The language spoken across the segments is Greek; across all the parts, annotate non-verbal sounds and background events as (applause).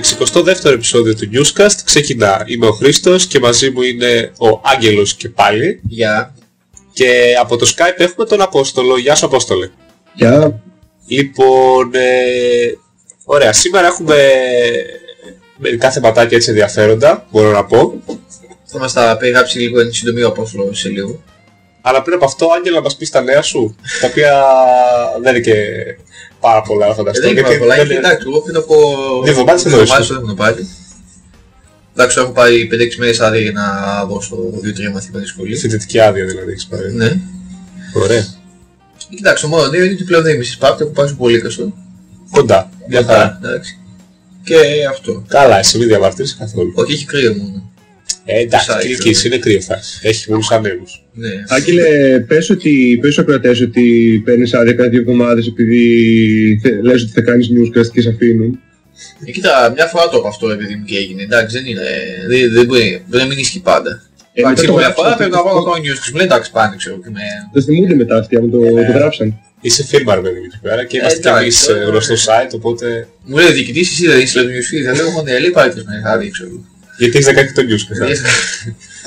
Και το 62ο επεισόδιο του Newscast ξεκινά. Είμαι ο Χρήστος και μαζί μου είναι ο Άγγελος και πάλι. Γεια. Και από το Skype έχουμε τον Απόστολο. Γεια σου Απόστολε. Γεια. Λοιπόν, ε, ωραία. Σήμερα έχουμε μερικά θεματάκια έτσι ενδιαφέροντα, μπορώ να πω. Θα μας τα περιγράψει λίγο εν συντομία ο Απόστολος σε λίγο. Αλλά πριν από αυτό, Άγγελα, να μας πεις τα νέα σου, τα οποία δεν είναι και πάρα πολλά να Ε, φανταστώ. δεν είναι πάρα γιατί πολλά, δεν γιατί είναι- εντάξει, εγώ πριν από... Δύο εβδομάδες δύο εννοείς. εβδομάδες το έχουμε πάρει. Εντάξει, έχω πάρει 5-6 μέρες άδεια για να δώσω 2-3 μαθήματα στη σχολή. Φοιτητική άδεια δηλαδή έχεις πάρει. Ναι. Ωραία. Κοιτάξτε, το μόνο δύο είναι ότι πλέον δεν είμαι στις ΠΑΠ, έχω πάει στο Πολύκαστο. Κοντά. Μια χαρά. Εντάξει. Και αυτό. Καλά, εσύ μην διαμαρτύρεσαι καθόλου. Όχι, έχει κρύο μόνο. Ε, εντάξει, Σάι, και ξέρω. εκεί είναι κρύο φάση. Έχει πολλούς ανέμους. Ναι. Άγγελε, πες, ότι, πες στους ακροατές ότι παίρνεις άδεια κάθε δύο εβδομάδες επειδή θε, λες ότι θα κάνεις newscast και σε αφήνουν. Ε, κοίτα, μια φορά το έχω αυτό επειδή μου και έγινε. Εντάξει, δεν είναι. Δεν, δεν μπορεί. Δεν μην ισχύει πάντα. Ε, Εντάξει, μετά το μια γράψαν, φορά πρέπει να το- πάω να κάνω news και μου λέει εντάξει, πάνε ξέρω και με. Το θυμούνται μετά αυτοί, άμα το, Ε, το γράψαν. Είσαι φίρμαρ παιδί μου εκεί πέρα και είμαστε κι εντάξει, εμείς τώρα- ε, γνωστός site, οπότε... Μου λέει ο διοικητής, εσύ δεν είσαι στο newsfeed. Δεν λέω, μόνο λέει πάλι τρεις μέρες άδεια, ξέρω. Γιατί έχεις 16 το news και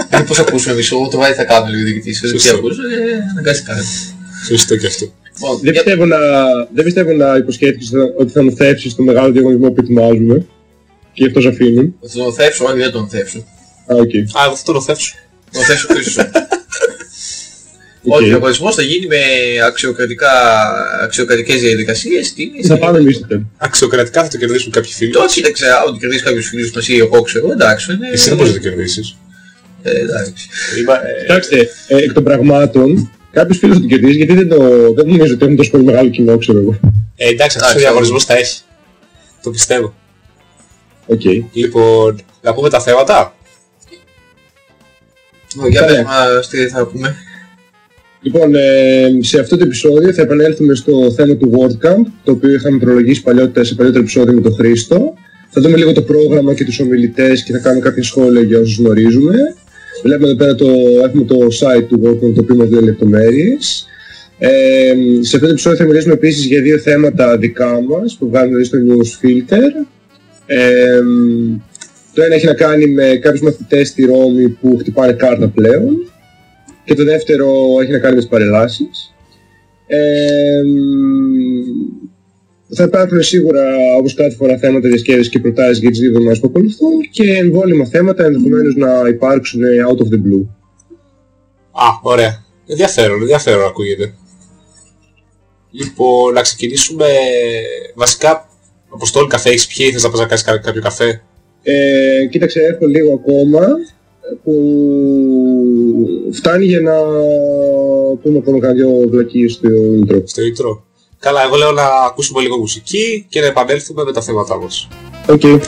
Ε, πώς ακούσουμε εμείς, εγώ το βάδι θα κάνω λίγο διοικητής. Δεν τι Σωστό. ακούσω, ε, αναγκάστηκα. Σωστό και αυτό. Λοιπόν, Δεν για- πιστεύω να, δεν πιστεύω να υποσχέθηκες ότι θα νοθεύσεις το μεγάλο διαγωνισμό που ετοιμάζουμε και γι' αυτό σε αφήνουν. Θα τον θέψω, όχι δεν τον θέψω. Α, οκ. Α, εγώ θα το νοθεύσω. Τον θέψω πίσω. Οκ. Όχι, ο διαγωνισμός θα γίνει με αξιοκρατικά, αξιοκρατικές διαδικασίες. Τι είναι, Θα πάμε εμείς τότε. Αξιοκρατικά θα το κερδίσουν κάποιοι φίλοι. Τώρα κοίταξε, άμα κερδίσει κάποιους φίλους μας ή εγώ ξέρω, εντάξει, είναι... Εσύ δεν μπορείς να το κερδίσεις. Ε, εντάξει. Είμαι, ε, Κοιτάξτε, ε, εκ των πραγμάτων, κάποιος φίλος θα το κερδίσει γιατί δεν, το, δεν νομίζω ότι έχουν τόσο πολύ μεγάλο κοινό, ξέρω εγώ. ε, εντάξει, αυτός ο Εντάξει, διαγωνισμός θα έχει. Το πιστεύω. Οκ. Λοιπόν, να πούμε τα θέματα. Για Καλά. πες μας τι θα πούμε. Λοιπόν, ε, σε αυτό το επεισόδιο θα επανέλθουμε στο θέμα του WordCamp, το οποίο είχαμε προλογίσει παλιότερα, σε παλιότερο επεισόδιο με τον Χρήστο. Θα δούμε λίγο το πρόγραμμα και τους ομιλητές και θα κάνουμε κάποια σχόλια για όσους γνωρίζουμε. Βλέπουμε εδώ πέρα το, έχουμε το site του WordCamp το οποίο μας δίνει λεπτομέρειες. Ε, σε αυτό το επεισόδιο θα μιλήσουμε επίσης για δύο θέματα δικά μας που βγάζουμε δηλαδή στο News Filter. Ε, το ένα έχει να κάνει με κάποιους μαθητές στη Ρώμη που χτυπάνε κάρτα πλέον και το δεύτερο έχει να κάνει με τις παρελάσεις. Ε, μ, θα υπάρχουν σίγουρα όπως κάθε φορά θέματα διασκέδασης και προτάσεις για τις δύο εβδομάδες που ακολουθούν και εμβόλυμα θέματα ενδεχομένως να υπάρξουν out of the blue. Α, ωραία. Ενδιαφέρον, ενδιαφέρον ακούγεται. Λοιπόν, να ξεκινήσουμε... Βασικά, Αποστόλη καφέ έχεις πιει, θες να πας να κάνεις κα- κάποιο καφέ; Ε, κοίταξε, έχω λίγο ακόμα που φτάνει για να πούμε ακόμα κάνα δυο βλακίες στο intro. Στο intro. Καλά, εγώ λέω να ακούσουμε λίγο μουσική και να επανέλθουμε με τα θέματά μας. Οκ. Λοιπόν,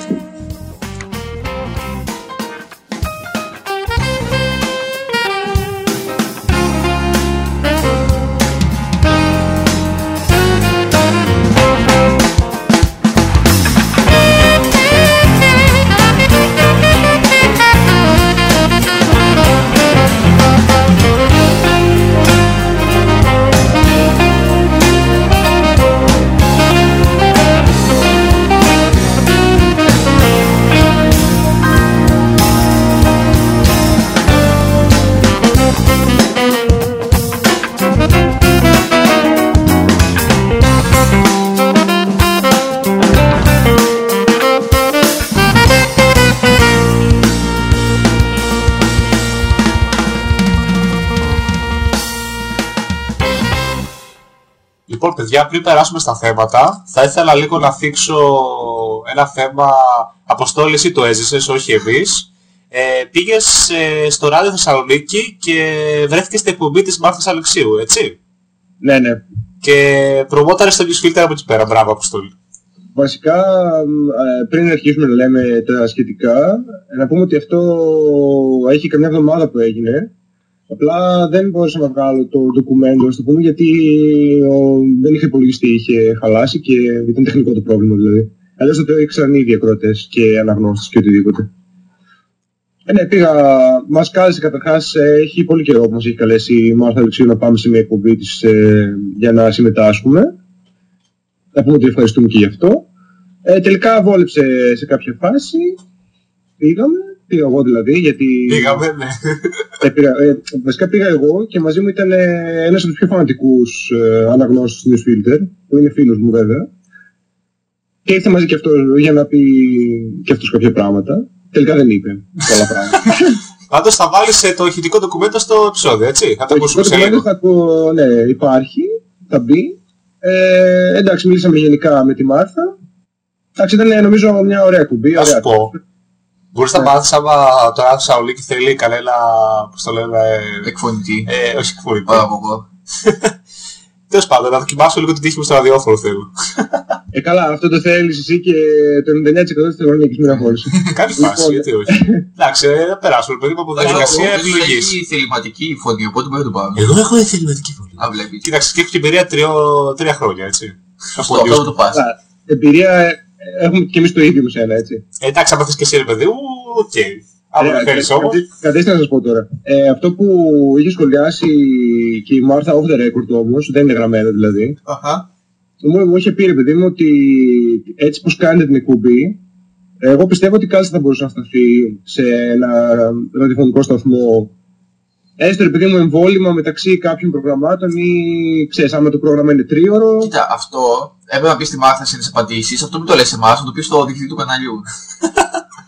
πριν περάσουμε στα θέματα, θα ήθελα λίγο να θίξω ένα θέμα. Αποστόλης, εσύ το έζησες, όχι εμείς. Ε, πήγες ε, στο ράδιο Θεσσαλονίκη και βρέθηκες στην εκπομπή της Μάρθας Αλεξίου, έτσι; Ναι, ναι. Και προμόταρες το newsfilter από εκεί πέρα. Μπράβο, Αποστόλη. Βασικά, μ, ε, πριν αρχίσουμε να λέμε τα σχετικά, να πούμε ότι αυτό έχει καμιά εβδομάδα που έγινε. Απλά δεν μπορούσα να βγάλω το ντοκουμέντο, στο πούμε, γιατί ο, δεν είχε υπολογιστεί, είχε χαλάσει και ήταν τεχνικό το πρόβλημα δηλαδή. Αλλιώς θα το ήξεραν ήδη οι ακρότες και αναγνώστες και οτιδήποτε. Ε, ναι, πήγα, μας κάλεσε καταρχάς, ε, έχει πολύ καιρό που μας έχει καλέσει η Μάρθα Αλεξίου να πάμε σε μια εκπομπή της ε, για να συμμετάσχουμε. Να πούμε ότι ευχαριστούμε και γι' αυτό. Ε, τελικά βόλεψε σε κάποια φάση. Πήγαμε, πήγα εγώ δηλαδή, γιατί... Πήγαμε, ναι. Ε, πήγα, ε, βασικά πήγα εγώ και μαζί μου ήταν ε, ένας από τους πιο φανατικούς ε, αναγνώστες του Newsfilter, που είναι φίλος μου βέβαια. Και ήρθε μαζί και αυτός για να πει και αυτός κάποια πράγματα. Τελικά δεν είπε πολλά πράγματα. (laughs) Πάντως θα βάλεις ε, το ηχητικό ντοκουμέντο στο επεισόδιο, έτσι; Θα το Το ακούσουμε σε ντοκουμέντο λίγο. θα ακού- ναι, υπάρχει, θα μπει. Ε, εντάξει, μιλήσαμε γενικά με τη Μάρθα. Εντάξει, ήταν νομίζω μια ωραία κουμπί. Να ωραία σου πω. Μπορείς να μάθεις άμα τώρα ο Σαουλίκη θέλει κανένα, πώς το λένε, ε, Εκφωνητή. ε, όχι εκφωνητή. Πάρα από εγώ. (laughs) Τέλος πάντων, να δοκιμάσω λίγο την τύχη μου στο ραδιόφωνο θέλω. (laughs) Ε, καλά, αυτό το θέλεις εσύ και το 99% της Θεσσαλονίκης μην αγχώνεσαι. (laughs) Κάνεις Λοιπόν, φάση, γιατί όχι. Εντάξει, ε, θα περάσουμε, παιδί μου, από διαδικασία Εγώ επιλογής. έχεις θεληματική φωνή, οπότε μπορεί να το πάμε. Εγώ έχω εθεληματική φωνή. Αν βλέπεις. Κοίταξε, και έχω και εμπειρία τριώ- τρία χρόνια, έτσι. Σωστό, Από αυτό news. το πας. Καλά, Εμπειρία ε, έχουμε και εμείς το ίδιο με σένα, έτσι. Ε, Εντάξει, άμα θες και εσύ, ρε παιδί μου, οκ. Άμα Ε, δεν θέλεις κα- όμως. κατέ- Κατέστε να σας πω τώρα. Ε, αυτό που είχε σχολιάσει και η Μάρθα off the record όμως, δεν είναι γραμμένο δηλαδή, Αχα. μου, μου είχε πει ρε παιδί μου ότι έτσι πως κάνετε την εκπομπή, εγώ πιστεύω ότι κάλλιστα θα μπορούσε να σταθεί σε ένα ραδιοφωνικό σταθμό έστω ρε παιδί μου εμβόλιμα μεταξύ κάποιων προγραμμάτων ή ξέρεις άμα το πρόγραμμα είναι τρίωρο Κοίτα, αυτό έπρεπε να πεις στη Μάρθα στις απαντήσεις, αυτό μην το λες σε εμάς, να το πεις στο διευθυντή του καναλιού.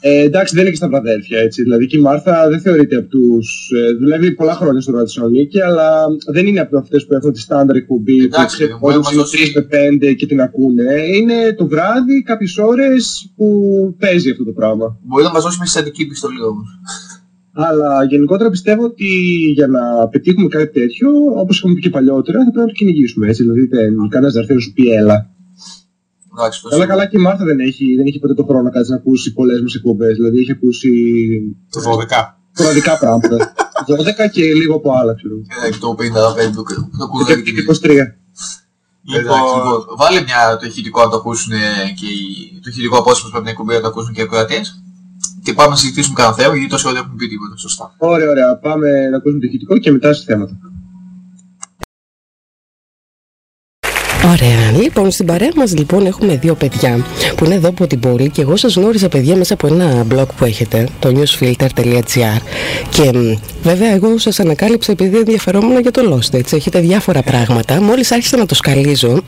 Ε, εντάξει, δεν είναι και στα βραδέρφια έτσι. Δηλαδή και η Μάρθα δεν θεωρείται από τους. Ε, δουλεύει πολλά χρόνια στο Ράδιο Θεσσαλονίκη, αλλά δεν είναι από αυτές που έχουν τη στάνταρ εκπομπή που Εντάξει, ξέρεις παιδί μου, όλοι μας είναι δώσει- 3 με 5 και την ακούνε. Είναι το βράδυ, κάποιες ώρες που παίζει αυτό το πράγμα. Μπορεί να μας δώσει μια συστατική επιστολή όμως. Αλλά γενικότερα πιστεύω ότι για να πετύχουμε κάτι τέτοιο, όπως έχουμε πει και παλιότερα, θα πρέπει να το κυνηγήσουμε έτσι. Δηλαδή δεν κανένας δεν έρθει να σου πει έλα. Εντάξει, το Καλά, καλά και η Μάρθα δεν έχει, δεν έχει ποτέ το χρόνο να κάτσει να ακούσει πολλές μας εκπομπές. Δηλαδή έχει ακούσει Το 12. Προδικά πράγματα. (laughs) 12 και λίγο από άλλα, ξέρω. Εντάξει, το 55 το, το κουδάκι Και την 23. Εντάξει, Λοιπόν, λοιπόν, βάλε μια, το ηχητικό να το ακούσουν ε, και οι, το ηχητικό απόσπασμα από την εκπομπή να το ακούσουν και οι ακροατές. Και πάμε να συζητήσουμε κανένα θέμα, γιατί τόσο ώρα δεν έχουμε πει τίποτα. Σωστά. Ωραία, ωραία. Πάμε να ακούσουμε το ηχητικό και μετά σε θέματα. Ωραία. Λοιπόν, στην παρέα μας λοιπόν έχουμε δύο παιδιά που είναι εδώ από την πόλη και εγώ σας γνώριζα παιδιά μέσα από ένα blog που έχετε, το newsfilter.gr. Και μ, βέβαια, εγώ σας ανακάλυψα επειδή ενδιαφερόμουν για το Lost. Έτσι. Έχετε διάφορα πράγματα. Μόλις άρχισα να το σκαλίζω,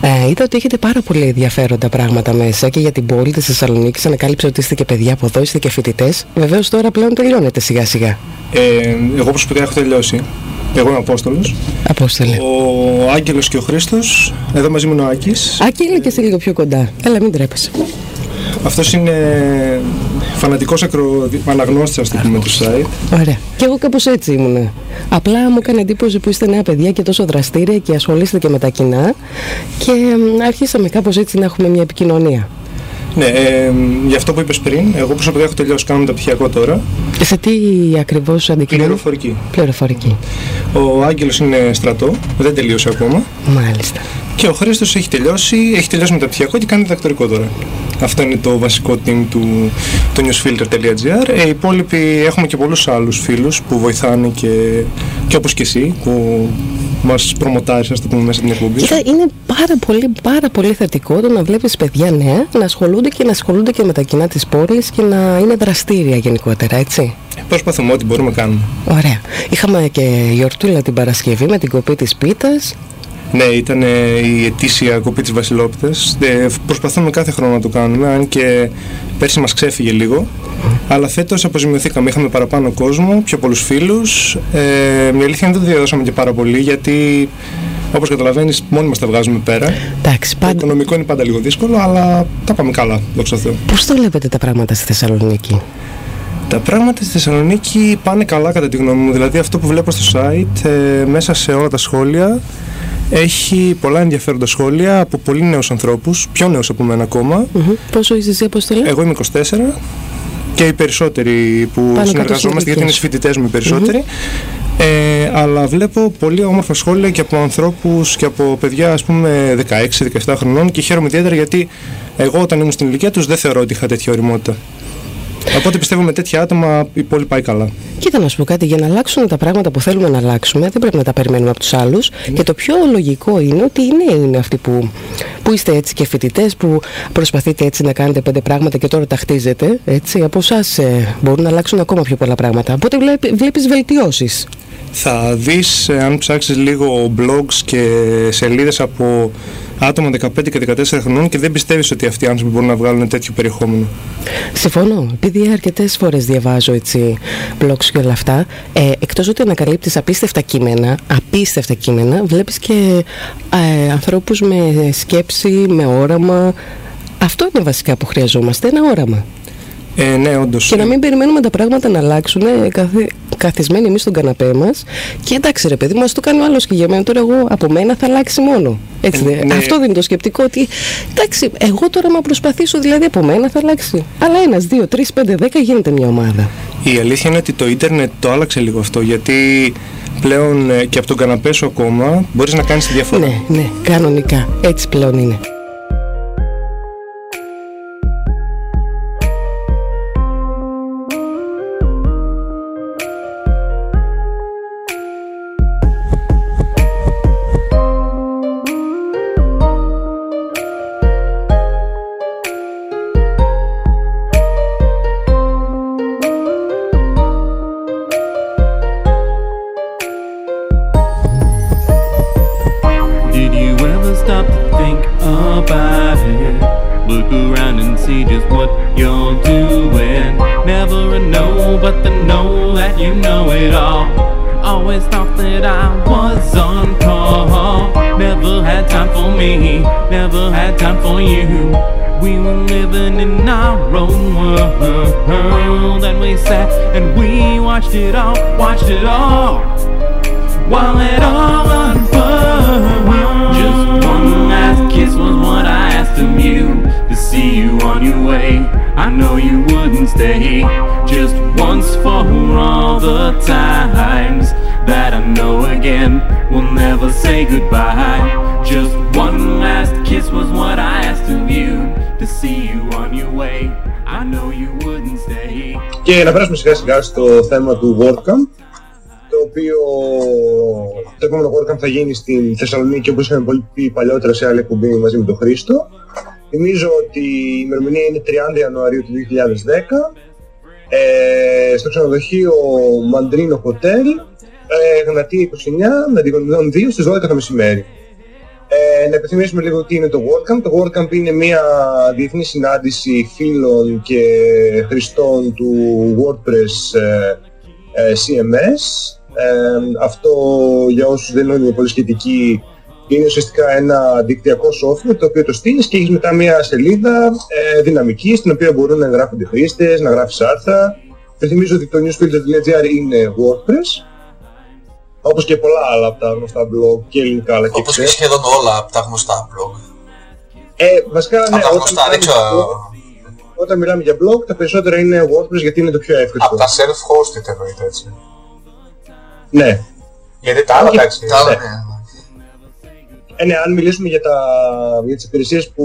ε, είδα ότι έχετε πάρα πολύ ενδιαφέροντα πράγματα μέσα και για την πόλη της Θεσσαλονίκης. Ανακάλυψα ότι είστε και παιδιά από εδώ, είστε και φοιτητές. Βεβαίως τώρα πλέον τελειώνετε σιγά-σιγά. Ε, εγώ προσωπικά έχω τελειώσει. Εγώ είμαι Απόστολος. Απόστολε. Ο Άγγελος και ο Χρήστος. Εδώ μαζί μου είναι ο Άκης. Άκη, έλα και εσύ λίγο πιο κοντά. Έλα, μην τρέπεσαι. Αυτός είναι φανατικός ακρο... αναγνώστης, ας το πούμε, του site. Ωραία. Και εγώ κάπως έτσι ήμουν. Απλά μου έκανε εντύπωση που είστε νέα παιδιά και τόσο δραστήρια και ασχολείστε και με τα κοινά και μ, αρχίσαμε κάπως έτσι να έχουμε μια επικοινωνία. Ναι, ε, για αυτό που είπες πριν, εγώ προσωπικά έχω τελειώσει, κάνω μεταπτυχιακό τώρα. Σε τι ακριβώς αντικείμενο; Πληροφορική. Πληροφορική. Ο Άγγελος είναι στρατό, δεν τελείωσε ακόμα. Μάλιστα. Και ο Χρήστος έχει τελειώσει, έχει τελειώσει μεταπτυχιακό και κάνει διδακτορικό τώρα. Αυτό είναι το βασικό team του, του newsfilter.gr. Ε, οι υπόλοιποι έχουμε και πολλούς άλλους φίλους που βοηθάνε και, και όπως και εσύ που μας προμοτάρεις, ας το πούμε, μέσα την εκπομπή. Κοίτα, είναι πάρα πολύ, πάρα πολύ θετικό το να βλέπεις παιδιά νέα να ασχολούνται και να ασχολούνται και με τα κοινά της πόλης και να είναι δραστήρια γενικότερα, έτσι. Προσπαθούμε ό,τι μπορούμε να κάνουμε. Ωραία. Είχαμε και γιορτούλα την Παρασκευή με την κοπή της πίτας. Ναι, ήταν ε, η ετήσια κοπή της Βασιλόπιτας. Ε, προσπαθούμε κάθε χρόνο να το κάνουμε, αν και πέρσι μας ξέφυγε λίγο. Αλλά φέτος αποζημιωθήκαμε, είχαμε παραπάνω κόσμο, πιο πολλούς φίλους. Ε, μια αλήθεια είναι δεν το διαδώσαμε και πάρα πολύ, γιατί όπως καταλαβαίνεις μόνοι μας τα βγάζουμε πέρα. Εντάξει, Το πάντα. οικονομικό είναι πάντα λίγο δύσκολο, αλλά τα πάμε καλά, δόξα τω Θεώ. Πώς το βλέπετε τα πράγματα στη Θεσσαλονίκη; Τα πράγματα στη Θεσσαλονίκη πάνε καλά κατά τη γνώμη μου. Δηλαδή αυτό που βλέπω στο site, ε, μέσα σε όλα τα σχόλια, έχει πολλά ενδιαφέροντα σχόλια από πολύ νέους ανθρώπους, πιο νέους από μένα ακόμα. Μμμ. Πόσο είσαι εσύ, Αποστολή; Εγώ είμαι 24 και οι περισσότεροι που κάτω συνεργαζόμαστε, γιατί είναι στις φοιτητές μου οι περισσότεροι. Ε, αλλά βλέπω πολύ όμορφα σχόλια και από ανθρώπους και από παιδιά ας πούμε 16-17 χρονών και χαίρομαι ιδιαίτερα γιατί εγώ όταν ήμουν στην ηλικία τους δεν θεωρώ ότι είχα τέτοια ωριμότητα. Οπότε πιστεύω με τέτοια άτομα η πόλη πάει καλά. Κοίτα να σου πω κάτι, για να αλλάξουν τα πράγματα που θέλουμε να αλλάξουμε, δεν πρέπει να τα περιμένουμε από τους άλλους. Και το πιο λογικό είναι ότι οι νέοι είναι αυτοί που, που είστε έτσι και φοιτητές, που προσπαθείτε έτσι να κάνετε πέντε πράγματα και τώρα τα χτίζετε. Έτσι, από εσάς ε, μπορούν να αλλάξουν ακόμα πιο πολλά πράγματα. Οπότε βλέπεις βελτιώσεις. Θα δεις, ε, αν ψάξεις λίγο blogs και σελίδες από άτομα 15 και 14 χρονών και δεν πιστεύεις ότι αυτοί οι άνθρωποι μπορούν να βγάλουν τέτοιο περιεχόμενο. Συμφωνώ. Επειδή αρκετές φορές διαβάζω έτσι blogs και όλα αυτά, ε, εκτός ότι ανακαλύπτεις απίστευτα κείμενα, απίστευτα κείμενα, βλέπεις και ε, ανθρώπους με σκέψη, με όραμα. Αυτό είναι βασικά που χρειαζόμαστε, ένα όραμα. Ε, ναι, όντως. Και να μην περιμένουμε τα πράγματα να αλλάξουν ε, καθ, καθισμένοι εμείς στον καναπέ μας. Και εντάξει, ρε παιδί μα το κάνει ο άλλος και για μένα τώρα εγώ από μένα θα αλλάξει μόνο. Έτσι, Ε, ναι. Αυτό δεν είναι το σκεπτικό ότι εντάξει, εγώ τώρα μα προσπαθήσω δηλαδή από μένα θα αλλάξει. Αλλά ένας, δύο, τρεις, πέντε, δέκα γίνεται μια ομάδα. Η αλήθεια είναι ότι το ίντερνετ το άλλαξε λίγο αυτό γιατί πλέον ε, και από τον καναπέ σου ακόμα μπορείς να κάνεις τη διαφορά. Ναι, ναι, κανονικά. Έτσι πλέον είναι. Και να περάσουμε σιγά σιγά στο θέμα του WordCamp το οποίο το επόμενο WordCamp θα γίνει στην Θεσσαλονίκη όπως είχαμε πολύ πει παλιότερα σε άλλη εκπομπή μαζί με τον Χρήστο. Θυμίζω ότι η ημερομηνία είναι 30 Ιανουαρίου του 2010 ε, στο ξενοδοχείο Μαντρίνο Hotel ε, Γνατή 29 με Αντιγονιδών 2 στις 12 το μεσημέρι. Ε, να επιθυμίσουμε λίγο τι είναι το WordCamp. Το WordCamp είναι μια διεθνή συνάντηση φίλων και χρηστών του WordPress ε, ε, CMS. Ε, αυτό για όσους δεν είναι πολύ σχετικοί είναι ουσιαστικά ένα δικτυακό software το οποίο το στείλεις και έχεις μετά μια σελίδα ε, δυναμική στην οποία μπορούν να εγγράφονται χρήστες, να γράφεις άρθρα. Θυμίζω ότι το newsfilter.gr είναι WordPress όπως και πολλά άλλα από τα γνωστά blog και ελληνικά αλλά και Όπως και ξένα. σχεδόν όλα από τα γνωστά blog. Ε, βασικά, ναι, από τα όταν γνωστά, δεν μιλάμε, ξέρω. για blog, όταν μιλάμε για blog, τα περισσότερα είναι WordPress γιατί είναι το πιο εύκολο. Από τα self-hosted εννοείται έτσι. Ναι. Γιατί τα άλλα Όχι, εντάξει. Τα άλλα, ναι. ναι. Ε, ναι, αν μιλήσουμε για, τα, για τις υπηρεσίες που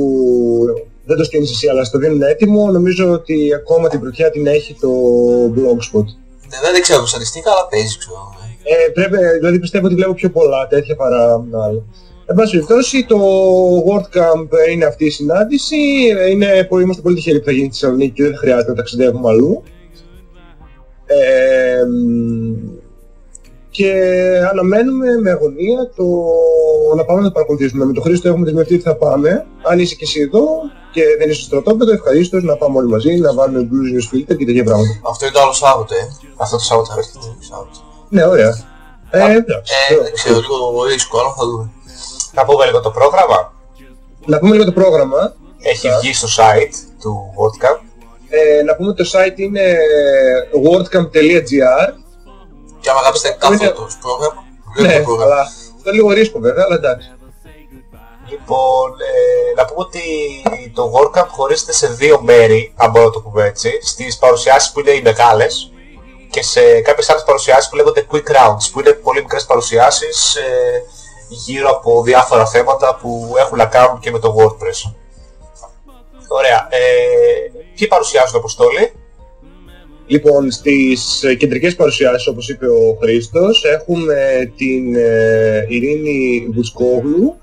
δεν το στείνεις εσύ αλλά στο δίνουν έτοιμο, νομίζω ότι ακόμα την πρωτιά την έχει το Blogspot. Ναι, Δεν ξέρω το στατιστικά, αλλά παίζει, ξέρω. Ε, πρέπει, δηλαδή πιστεύω ότι βλέπω πιο πολλά τέτοια παρά άλλα. Εν πάση περιπτώσει, το WordCamp είναι αυτή η συνάντηση. Ε, Είναι, πολύ- είμαστε πολύ τυχεροί που θα γίνει στη Θεσσαλονίκη και δεν θα χρειάζεται να ταξιδεύουμε αλλού. Ε, μ, και αναμένουμε με αγωνία το να πάμε να το παρακολουθήσουμε. Με τον Χρήστο έχουμε δεσμευτεί ότι θα πάμε. Αν είσαι και εσύ εδώ και δεν είσαι στο στρατόπεδο, ευχαρίστως να πάμε όλοι μαζί, να βάλουμε Blues News Filter και τέτοια πράγματα. Αυτό είναι το άλλο Σάββατο, ε. Αυτό το Σάββατο έρχεται. Σάββατο. Ναι, ωραία. Ε, εντάξει. Ε, δεν ξέρω, λίγο δύσκολο, αλλά θα δούμε. Να πούμε λίγο το πρόγραμμα. Να πούμε λίγο το πρόγραμμα. Έχει βγει στο site του WordCamp. Ε, να πούμε ότι το site είναι wordcamp.gr Και άμα γράψετε κάθετο πρόγραμμα, Ναι, βλέπετε το πρόγραμμα. αλλά αυτό είναι λίγο ρίσκο βέβαια, αλλά εντάξει. Λοιπόν, ε, να πούμε ότι το WordCamp χωρίζεται σε δύο μέρη, αν μπορώ να το πούμε έτσι. Στις παρουσιάσεις που είναι οι μεγάλες και σε κάποιες άλλες παρουσιάσεις που λέγονται Quick Rounds, που είναι πολύ μικρές παρουσιάσεις ε, γύρω από διάφορα θέματα που έχουν να κάνουν και με το WordPress. Ωραία. Ε, ποιοι παρουσιάζουν, Αποστόλη; Λοιπόν, στις ε, κεντρικές παρουσιάσεις, όπως είπε ο Χρήστος, έχουμε την ε, Ειρήνη Βουσκόγλου, ε,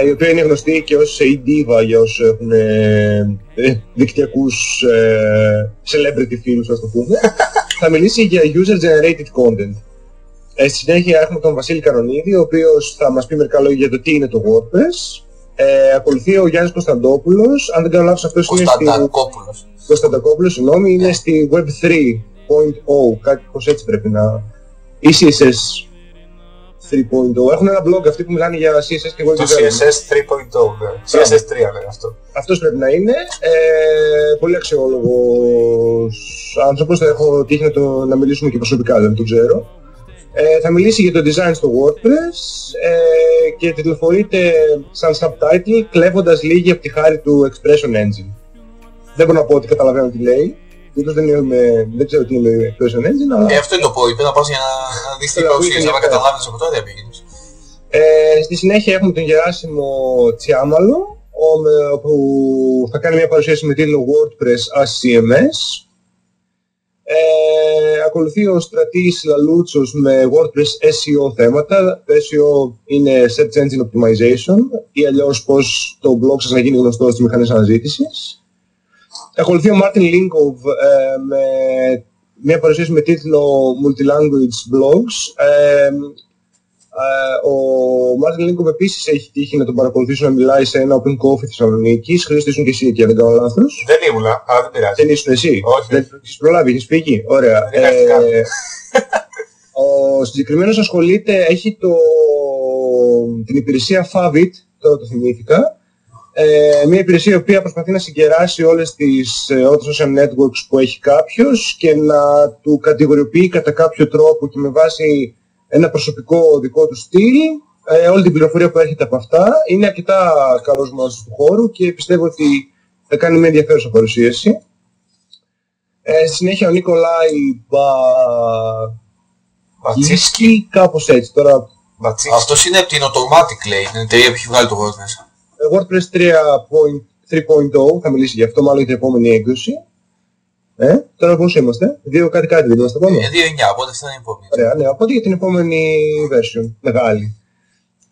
η οποία είναι γνωστή και ως η diva για όσους έχουν ε, ε, δικτυακούς ε, celebrity φίλους, ας το πούμε. (laughs) θα μιλήσει για user-generated content. Ε, στη συνέχεια έχουμε τον Βασίλη Καρονίδη, ο οποίος θα μας πει μερικά λόγια για το τι είναι το WordPress. Ε, ακολουθεί ο Γιάννης Κωνσταντόπουλος, αν δεν κάνω λάθος αυτός είναι στη... Κωνσταντακόπουλος. Κωνσταντακόπουλος, συγγνώμη, είναι στη Web 3.0, κάτι πως έτσι πρέπει να... ή CSS 3.0. Έχουν ένα blog αυτοί που μιλάνε για CSS και Web Το Development. CSS 3.0, ναι. CSS 3 λέει αυτό. Αυτός πρέπει να είναι. Ε, πολύ αξιόλογος άνθρωπος, θα έχω τύχει να, το, να μιλήσουμε και προσωπικά, δεν το ξέρω. Ε, θα μιλήσει για το design στο WordPress ε, και τιτλοφορείται σαν subtitle κλέβοντας λίγη από τη χάρη του Expression Engine. Δεν μπορώ να πω ότι καταλαβαίνω τι λέει, γιατί δεν, είμαι, δεν ξέρω τι είναι Expression Engine, αλλά... Ε, αυτό είναι το point. Πρέπει να πας για να, να δεις τι Θέλω να παρουσίαση. πεις Αν ενδιαφέρον. καταλάβεις από τότε, δεν πήγαινες. Ε, στη συνέχεια έχουμε τον Γεράσιμο Τσιάμαλο, ο- με- όπου θα κάνει μια παρουσίαση με τίτλο WordPress as CMS. Ε, ακολουθεί ο Στρατής Λαλούτσος με WordPress SEO θέματα. Το SEO είναι Search Engine Optimization ή αλλιώς πώς το blog σας να γίνει γνωστό στις μηχανές αναζήτησης. Ακολουθεί ο Μάρτιν Λίνκοβ ε, με μια παρουσίαση με τίτλο Multilanguage Blogs. Ε, ε, ο Μάρτιν Λίνκοβ επίσης έχει τύχει να τον παρακολουθήσω να μιλάει σε ένα Open Coffee Θεσσαλονίκης. Χρήστο ήσουν και εσύ εκεί, αν δεν κάνω λάθος. Δεν ήμουνα, αλλά δεν πειράζει. Δεν ήσουν εσύ. Όχι. Δεν έχεις προλάβει, έχεις φύγει. Ωραία. Δεν είχα έρθει καν. ο συγκεκριμένος ασχολείται, έχει το, την υπηρεσία Favit, τώρα το θυμήθηκα. Ε, μια υπηρεσία η οποία προσπαθεί να συγκεράσει όλες τις ε, όλα τα social networks που έχει κάποιος και να του κατηγοριοποιεί κατά κάποιο τρόπο και με βάση ένα προσωπικό δικό του στυλ ε, όλη την πληροφορία που έρχεται από αυτά. Είναι αρκετά καλός μόνος του χώρου και πιστεύω ότι θα κάνει μια ενδιαφέρουσα παρουσίαση. Ε, στη συνέχεια ο Νικολάη Μπα... Μπατσίσκι. Λίσκι, κάπως έτσι. Τώρα Μπατσίσκι. Αυτός είναι από την Automatic, λέει. Είναι η εταιρεία που έχει βγάλει το WordPress. ε, WordPress 3.0 θα μιλήσει για αυτό, μάλλον για την επόμενη έκδοση. Ε, τώρα πώς είμαστε, δύο κάτι κάτι δεν είμαστε ακόμα. Ε, 2.9, οπότε αυτή είναι η επόμενη. Ωραία, ναι, οπότε για την επόμενη version, μεγάλη.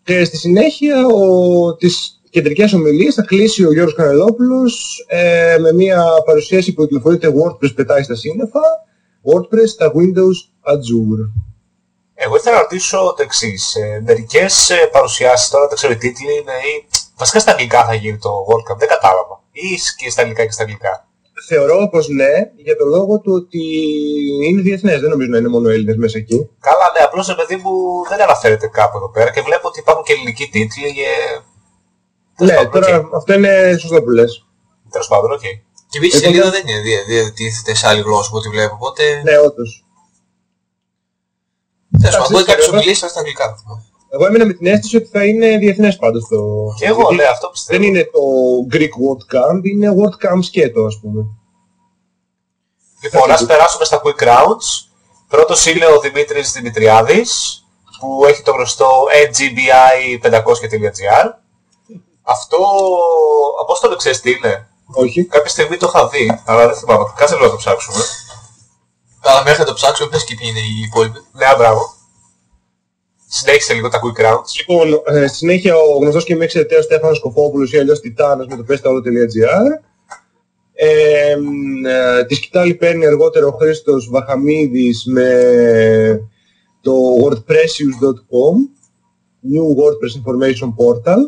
Και στη συνέχεια ο, τις κεντρικές ομιλίες θα κλείσει ο Γιώργος Κανελόπουλος ε, με μια παρουσίαση που κυκλοφορείται WordPress πετάει στα σύννεφα, WordPress στα Windows Azure. Εγώ ήθελα να ρωτήσω το εξής. Ε, Μερικές παρουσιάσεις τώρα, δεν ξέρω οι τίτλοι είναι ή. Βασικά στα αγγλικά θα γίνει το WordCamp, δεν κατάλαβα. Ή και στα αγγλικά και στα αγγλικά. Θεωρώ πως ναι, για το λόγο του ότι είναι διεθνές, δεν νομίζω να είναι μόνο Έλληνες μέσα εκεί. Καλά, ναι, απλώς ρε παιδί μου δεν αναφέρεται κάπου εδώ πέρα και βλέπω ότι υπάρχουν και ελληνικοί τίτλοι και. Ναι, πάντων, τώρα οκ. αυτό είναι σωστό που λες. Τέλος πάντων, οκ. Και επίσης η Εγώ σελίδα δεν- δεν είναι δια- διατίθεται σε άλλη γλώσσα από ό,τι βλέπω. Οπότε. Ναι, όντως. Τέλος πάντων, εντάξει, μπορεί κάποιος εγώ- να μιλήσει στα αγγλικά. Εγώ έμεινα με την αίσθηση ότι θα είναι διεθνές πάντως το... Και εγώ, Γιατί ναι, αυτό πιστεύω. Δεν είναι το Greek WordCamp, είναι WordCamp σκέτο ας πούμε. Λοιπόν, ας περάσουμε στα quick rounds. Πρώτος είναι ο Δημήτρης Δημητριάδης, που έχει το γνωστό ngbi500.gr. Αυτό, Απόστολο, ξέρεις τι είναι. Όχι. Κάποια στιγμή το είχα δει, αλλά δεν θυμάμαι. Κάτσε λίγο να το ψάξουμε. Αλλά μέχρι να το ψάξω, πες και ποιοι είναι οι υπόλοιποι. Ναι, α, μπράβο. Συνέχισε λίγο τα quick rounds. Λοιπόν, ε, στη συνέχεια ο γνωστός και μη εξαιρεταίος Στέφανος Κοφόπουλος ή αλλιώς Τιτάνος με το pestaolo.gr. Ε, μ, ε, τη σκητάλη παίρνει αργότερα ο Χρήστος Βαχαμίδης με το wordpressius.com New WordPress Information Portal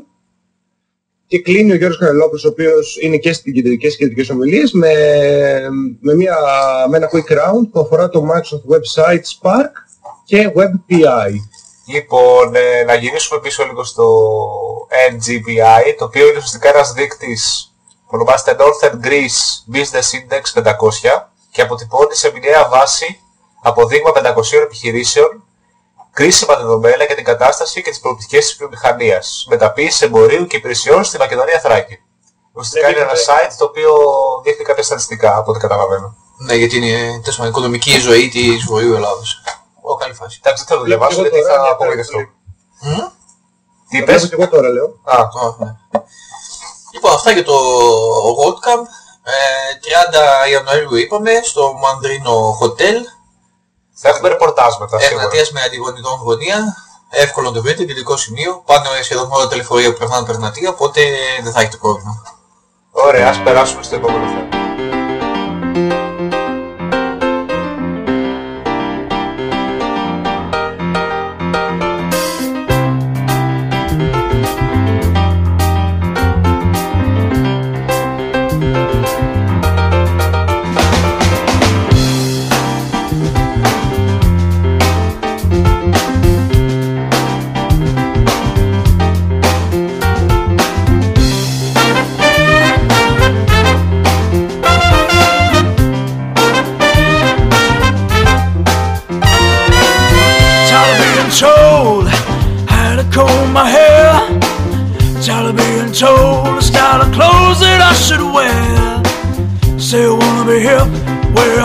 και κλείνει ο Γιώργος Κανελόπουλος ο οποίος είναι και στις κεντρικές και κεντρικές ομιλίες με, με, μια, με ένα quick round που αφορά το Microsoft Website Spark και WebPI. Λοιπόν, ε, να γυρίσουμε πίσω λίγο στο NGBI, το οποίο είναι ουσιαστικά ένας δείκτης που ονομάζεται Northern Greece Business Index 500 και αποτυπώνει σε μηνιαία βάση από δείγμα 500 επιχειρήσεων κρίσιμα δεδομένα για την κατάσταση και τις προοπτικές της βιομηχανίας, μεταποίηση εμπορίου και υπηρεσιών στη Μακεδονία Θράκη. Ουσιαστικά είναι ένα site το οποίο δείχνει κάποια στατιστικά, από ό,τι καταλαβαίνω. Ναι, γιατί είναι τέλος πάντων οικονομική ζωή της Βορείου Ελλάδος. Ω, καλή φάση. Εντάξει, δεν θα το Βλέπω διαβάσω εγώ γιατί τώρα, θα ναι, απογοητευτώ. Μμ. Τι Το βλέπω είπες; και εγώ τώρα λέω. Α, Α, ναι. Λοιπόν, αυτά για το WordCamp. Ε, 30 Ιανουαρίου είπαμε, στο Μανδρίνο Hotel. Θα έχουμε ρεπορτάζ μετά σίγουρα. Εγνατίας με αντιγονιδόν γωνία. Εύκολο να το βρείτε, τελικό σημείο. Πάνε σχεδόν όλα τα λεωφορεία που περνάνε από Εγνατία, οπότε δεν θα έχετε πρόβλημα. Ωραία, ας περάσουμε στο επόμενο θέμα.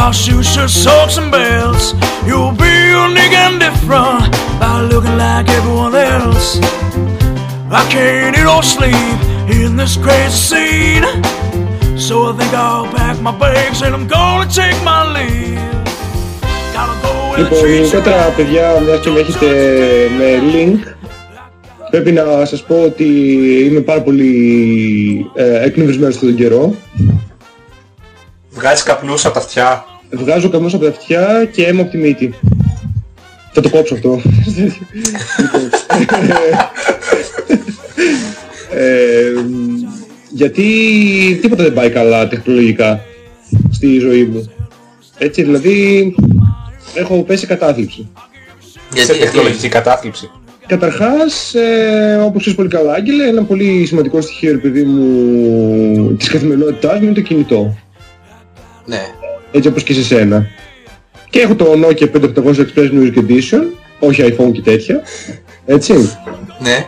Wear our shoes, shirts, socks, and belts. You'll be unique and different by looking like everyone else. I can't eat or sleep in this crazy scene. So I think I'll pack my bags and I'm gonna take my leave. Gotta go where the Λοιπόν, trees are γενικότερα παιδιά, μιας και με έχετε με link, πρέπει να σας πω ότι είμαι πάρα πολύ ε, εκνευρισμένος αυτόν τον καιρό. Βγάζεις καπνούς από τα αυτιά. Βγάζω καμός από τα αυτιά και αίμα από τη μύτη. Θα το κόψω αυτό. (laughs) Λοιπόν, ε, γιατί τίποτα δεν πάει καλά τεχνολογικά στη ζωή μου. Έτσι, δηλαδή έχω πέσει σε κατάθλιψη. σε τεχνολογική κατάθλιψη. Καταρχάς, ε, όπως ξέρεις πολύ καλά Άγγελε, ένα πολύ σημαντικό στοιχείο, ρε παιδί μου, της καθημερινότητάς μου είναι το κινητό. Ναι. Έτσι όπως και σε σένα. Και έχω το Nokia 5800 Express Music Edition, όχι iPhone και τέτοια. Έτσι. Ναι.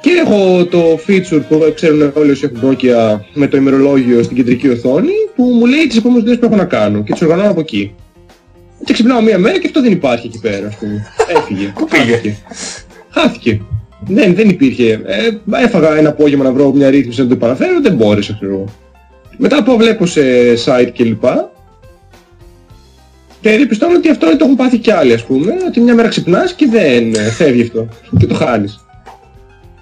Και έχω το feature που ξέρουν όλοι όσοι έχουν Nokia με το ημερολόγιο στην κεντρική οθόνη που μου λέει τις επόμενες δουλειές που έχω να κάνω και τις οργανώνω από εκεί. Και ξυπνάω μία μέρα και αυτό δεν υπάρχει εκεί πέρα, ας πούμε. Έφυγε. Πού πήγε; Χάθηκε. Χάθηκε. Δεν, δεν υπήρχε. Ε, έφαγα ένα απόγευμα να βρω μια ρύθμιση να το επαναφέρω, δεν μπόρεσα, ξέρω εγώ. Μετά από βλέπω σε site κλπ. Και διαπιστώνω ότι αυτό το έχουν πάθει κι άλλοι, ας πούμε, ότι μια μέρα ξυπνάς και δεν ε, φεύγει αυτό και το χάνεις.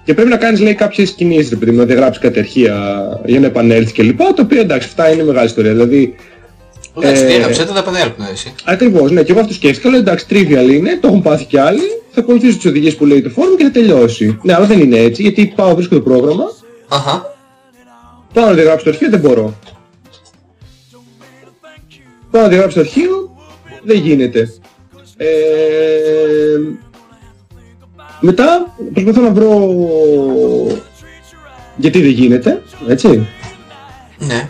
Και πρέπει να κάνεις λέει κάποιες κινήσεις, ρε παιδί μου, να διαγράψεις κάτι αρχεία για να επανέλθεις κλπ. Το οποίο εντάξει, αυτά είναι μεγάλη ιστορία. Δηλαδή, Εντάξει, Ε, διέγραψε το, θα επανέλθουν εσύ. Ακριβώς, ναι, και εγώ αυτό σκέφτηκα, λέω εντάξει, trivial είναι, το έχουν πάθει κι άλλοι, θα ακολουθήσω τις οδηγίες που λέει το forum και θα τελειώσει. Ναι, αλλά δεν είναι έτσι, γιατί πάω, βρίσκω το πρόγραμμα, Αχα. πάω να διαγράψω το αρχείο, δεν μπορώ. Πάω να διαγράψω το αρχείο, δεν γίνεται. Ε, μετά προσπαθώ να βρω γιατί δεν γίνεται, έτσι. Ναι.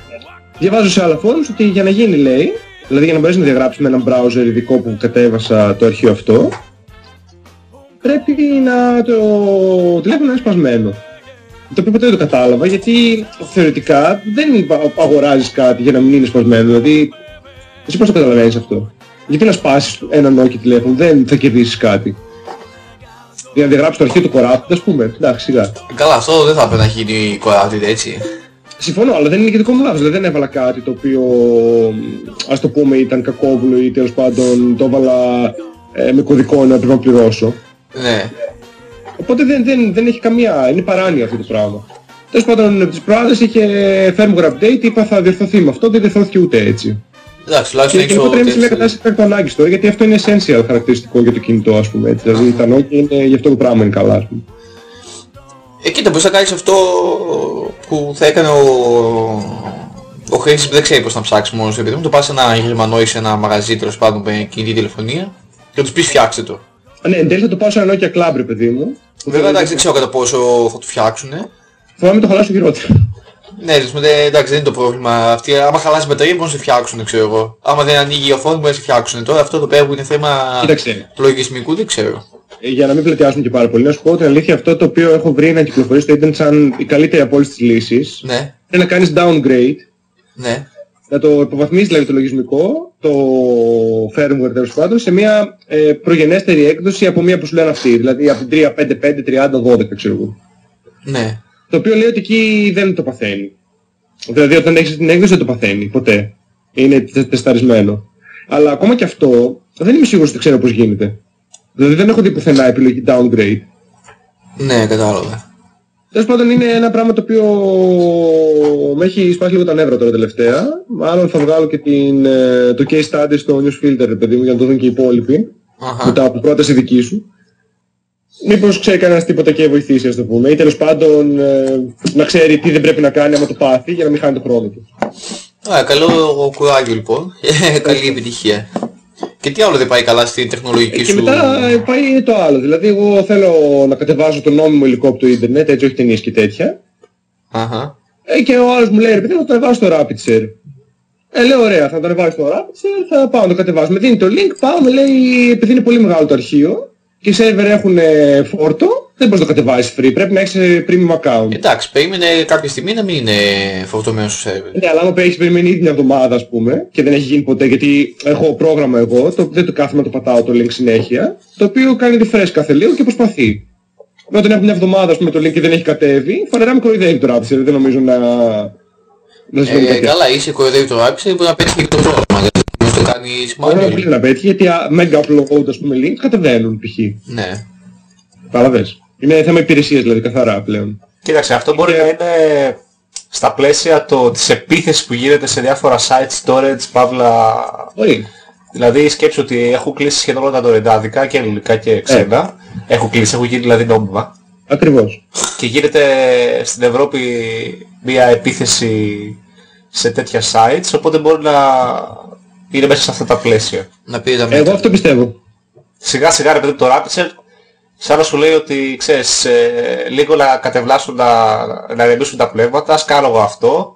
Διαβάζω σε άλλα forums ότι για να γίνει λέει, δηλαδή για να μπορέσει να διαγράψει με έναν browser ειδικό που κατέβασα το αρχείο αυτό, πρέπει να το τηλέφωνο να είναι σπασμένο. Το οποίο ποτέ δεν το κατάλαβα γιατί θεωρητικά δεν αγοράζεις κάτι για να μην είναι σπασμένο. Δηλαδή, εσύ πώς το καταλαβαίνεις αυτό; Γιατί να σπάσεις ένα Nokia τηλέφωνο, δεν θα κερδίσεις κάτι. Για να διαγράψεις το αρχείο του κοράπτη, ας πούμε. Εντάξει, σιγά. Καλά, αυτό δεν θα πρέπει να γίνει κοράπτεται έτσι. Συμφωνώ, αλλά δεν είναι και δικό μου λάθος. Δηλαδή δεν έβαλα κάτι το οποίο, ας το πούμε, ήταν κακόβουλο ή τέλος πάντων το έβαλα ε, με κωδικό να πρέπει να πληρώσω. Ναι. Οπότε δεν, δεν, δεν έχει καμία, είναι παράνοια αυτό το πράγμα. Τέλος πάντων, από τις προάλλες είχε firmware update, είπα θα διορθωθεί με αυτό, δεν διορθώθηκε ούτε έτσι. Εντάξει, Και τουλάχιστον έχεις γενικότερα το είμαι σε μια τέτοιο. κατάσταση που το ανάγκη τώρα, γιατί αυτό είναι essential χαρακτηριστικό για το κινητό, ας πούμε. Έτσι. Δηλαδή τα Nokia είναι, γι' αυτό το πράγμα είναι καλά, ας πούμε. Εκεί το μπορείς να κάνεις αυτό που θα έκανε ο, ο χρήστης που δεν ξέρει πώς να ψάξει μόνος του, επειδή μου το πας σε ένα γερμανό ή σε ένα μαγαζί τέλος πάντων με κινητή τηλεφωνία και τους πεις φτιάξτε το. Α, ναι, εν τέλει θα το πάω σε ένα Nokia Club, ρε παιδί μου. Βέβαια εντάξει δεν ξέρω κατά πόσο θα το φτιάξουνε. Φοβάμαι το χαλάσω χειρότερα. Ναι, δηλαδή, εντάξει δεν είναι το πρόβλημα. Αυτοί, άμα χαλάσει μπαταρία μπορούν να σε φτιάξουν, ξέρω εγώ. Άμα δεν ανοίγει η οθόνη μπορεί να σε φτιάξουν. Τώρα αυτό το πέρα που είναι θέμα Κοίταξε. του λογισμικού δεν ξέρω. Ε, Για να μην πλατιάσουμε και πάρα πολύ, να σου πω την αλήθεια αυτό το οποίο έχω βρει να κυκλοφορεί στο ίντερνετ σαν η καλύτερη από όλες τις λύσεις Ναι, είναι να κάνεις downgrade, ναι. να το υποβαθμίσεις δηλαδή το λογισμικό, το firmware τέλος πάντων, σε μια ε, προγενέστερη έκδοση από μια που σου λένε αυτή, δηλαδή από την 3, 5, 5, 30, 12 ξέρω εγώ. Ναι. Το οποίο λέει ότι εκεί δεν το παθαίνει. Δηλαδή όταν έχεις την έκδοση δεν το παθαίνει ποτέ. Είναι τε- τεσταρισμένο. Αλλά ακόμα και αυτό δεν είμαι σίγουρος ότι ξέρω πώς γίνεται. Δηλαδή δεν έχω δει πουθενά επιλογή downgrade. Ναι, κατάλαβα. Τέλος πάντων είναι ένα πράγμα το οποίο με έχει σπάσει λίγο τα νεύρα τώρα τελευταία. Μάλλον θα βγάλω και την, ε, το case study στο news filter, ρε παιδί μου, για να το δουν και οι υπόλοιποι. Αχα. Μετά από πρόταση δική σου. Μήπως ξέρει κανένας τίποτα και βοηθήσει, ας το πούμε. Ή τέλος πάντων ε, να ξέρει τι δεν πρέπει να κάνει άμα το πάθει για να μην χάνει το χρόνο του. Α, καλό κουράγιο λοιπόν. Καλή επιτυχία. Και τι άλλο δεν πάει καλά στην τεχνολογική Και σου... μετά ε, πάει το άλλο. Δηλαδή εγώ θέλω να κατεβάζω το νόμιμο υλικό από το ίντερνετ, έτσι όχι ταινίες και τέτοια. Αχα. Ε, και ο άλλος μου λέει, ρε παιδί, θα το ανεβάσω στο Rapid Ε, λέω, ωραία, θα το ανεβάσω στο Rapid θα πάω να το κατεβάσω. Με δίνει το link, πάω, με λέει, επειδή είναι πολύ μεγάλο το αρχείο και οι σερβερ έχουν ε, φόρτο, δεν μπορείς να το κατεβάσεις free, πρέπει να έχεις ε, premium account. Εντάξει, περίμενε κάποια στιγμή να μην είναι φορτωμένος στο σερβερ. Ναι, αλλά άμα έχεις περιμένει ήδη μια εβδομάδα, ας πούμε, και δεν έχει γίνει ποτέ, γιατί έχω πρόγραμμα εγώ, το, δεν το κάθομαι να το πατάω το link συνέχεια, το οποίο κάνει refresh κάθε λίγο και προσπαθεί. Όταν έχω μια εβδομάδα, ας πούμε, το link και δεν έχει κατέβει, φανερά με κοροϊδεύει το Rapid δεν νομίζω να... να συμβαίνει Ε, κάτι καλά, είσαι κοροϊδεύει το ράψε, μπορεί να πέτυχε και το πρόγραμμα. Γιατί μπορείς να το κάνεις Μπορεί να manual. να πέτυχε, γιατί α, mega upload, ας πούμε, link κατεβαίνουν π.χ. Ναι. Κατάλαβες. Είναι θέμα υπηρεσίας δηλαδή καθαρά πλέον. Κοίταξε, αυτό μπορεί να είναι στα πλαίσια το, της επίθεσης που γίνεται σε διάφορα sites, storage, παύλα... Όχι. Δηλαδή σκέψου ότι έχουν κλείσει σχεδόν όλα τα τορεντάδικα και ελληνικά και ξένα. Έχουν κλείσει, έχουν γίνει δηλαδή νόμιμα. Ακριβώς. Και γίνεται στην Ευρώπη μια επίθεση σε τέτοια sites, οπότε μπορεί να είναι μέσα σε αυτά τα πλαίσια. Να πει τα Εγώ μέτρα. αυτό πιστεύω. Σιγά σιγά ρε παιδί μου, το Rapture σαν να σου λέει ότι ξέρεις ε, λίγο να κατεβλάσουν να, να ρεμίσουν τα πνεύματα, ας κάνω εγώ αυτό.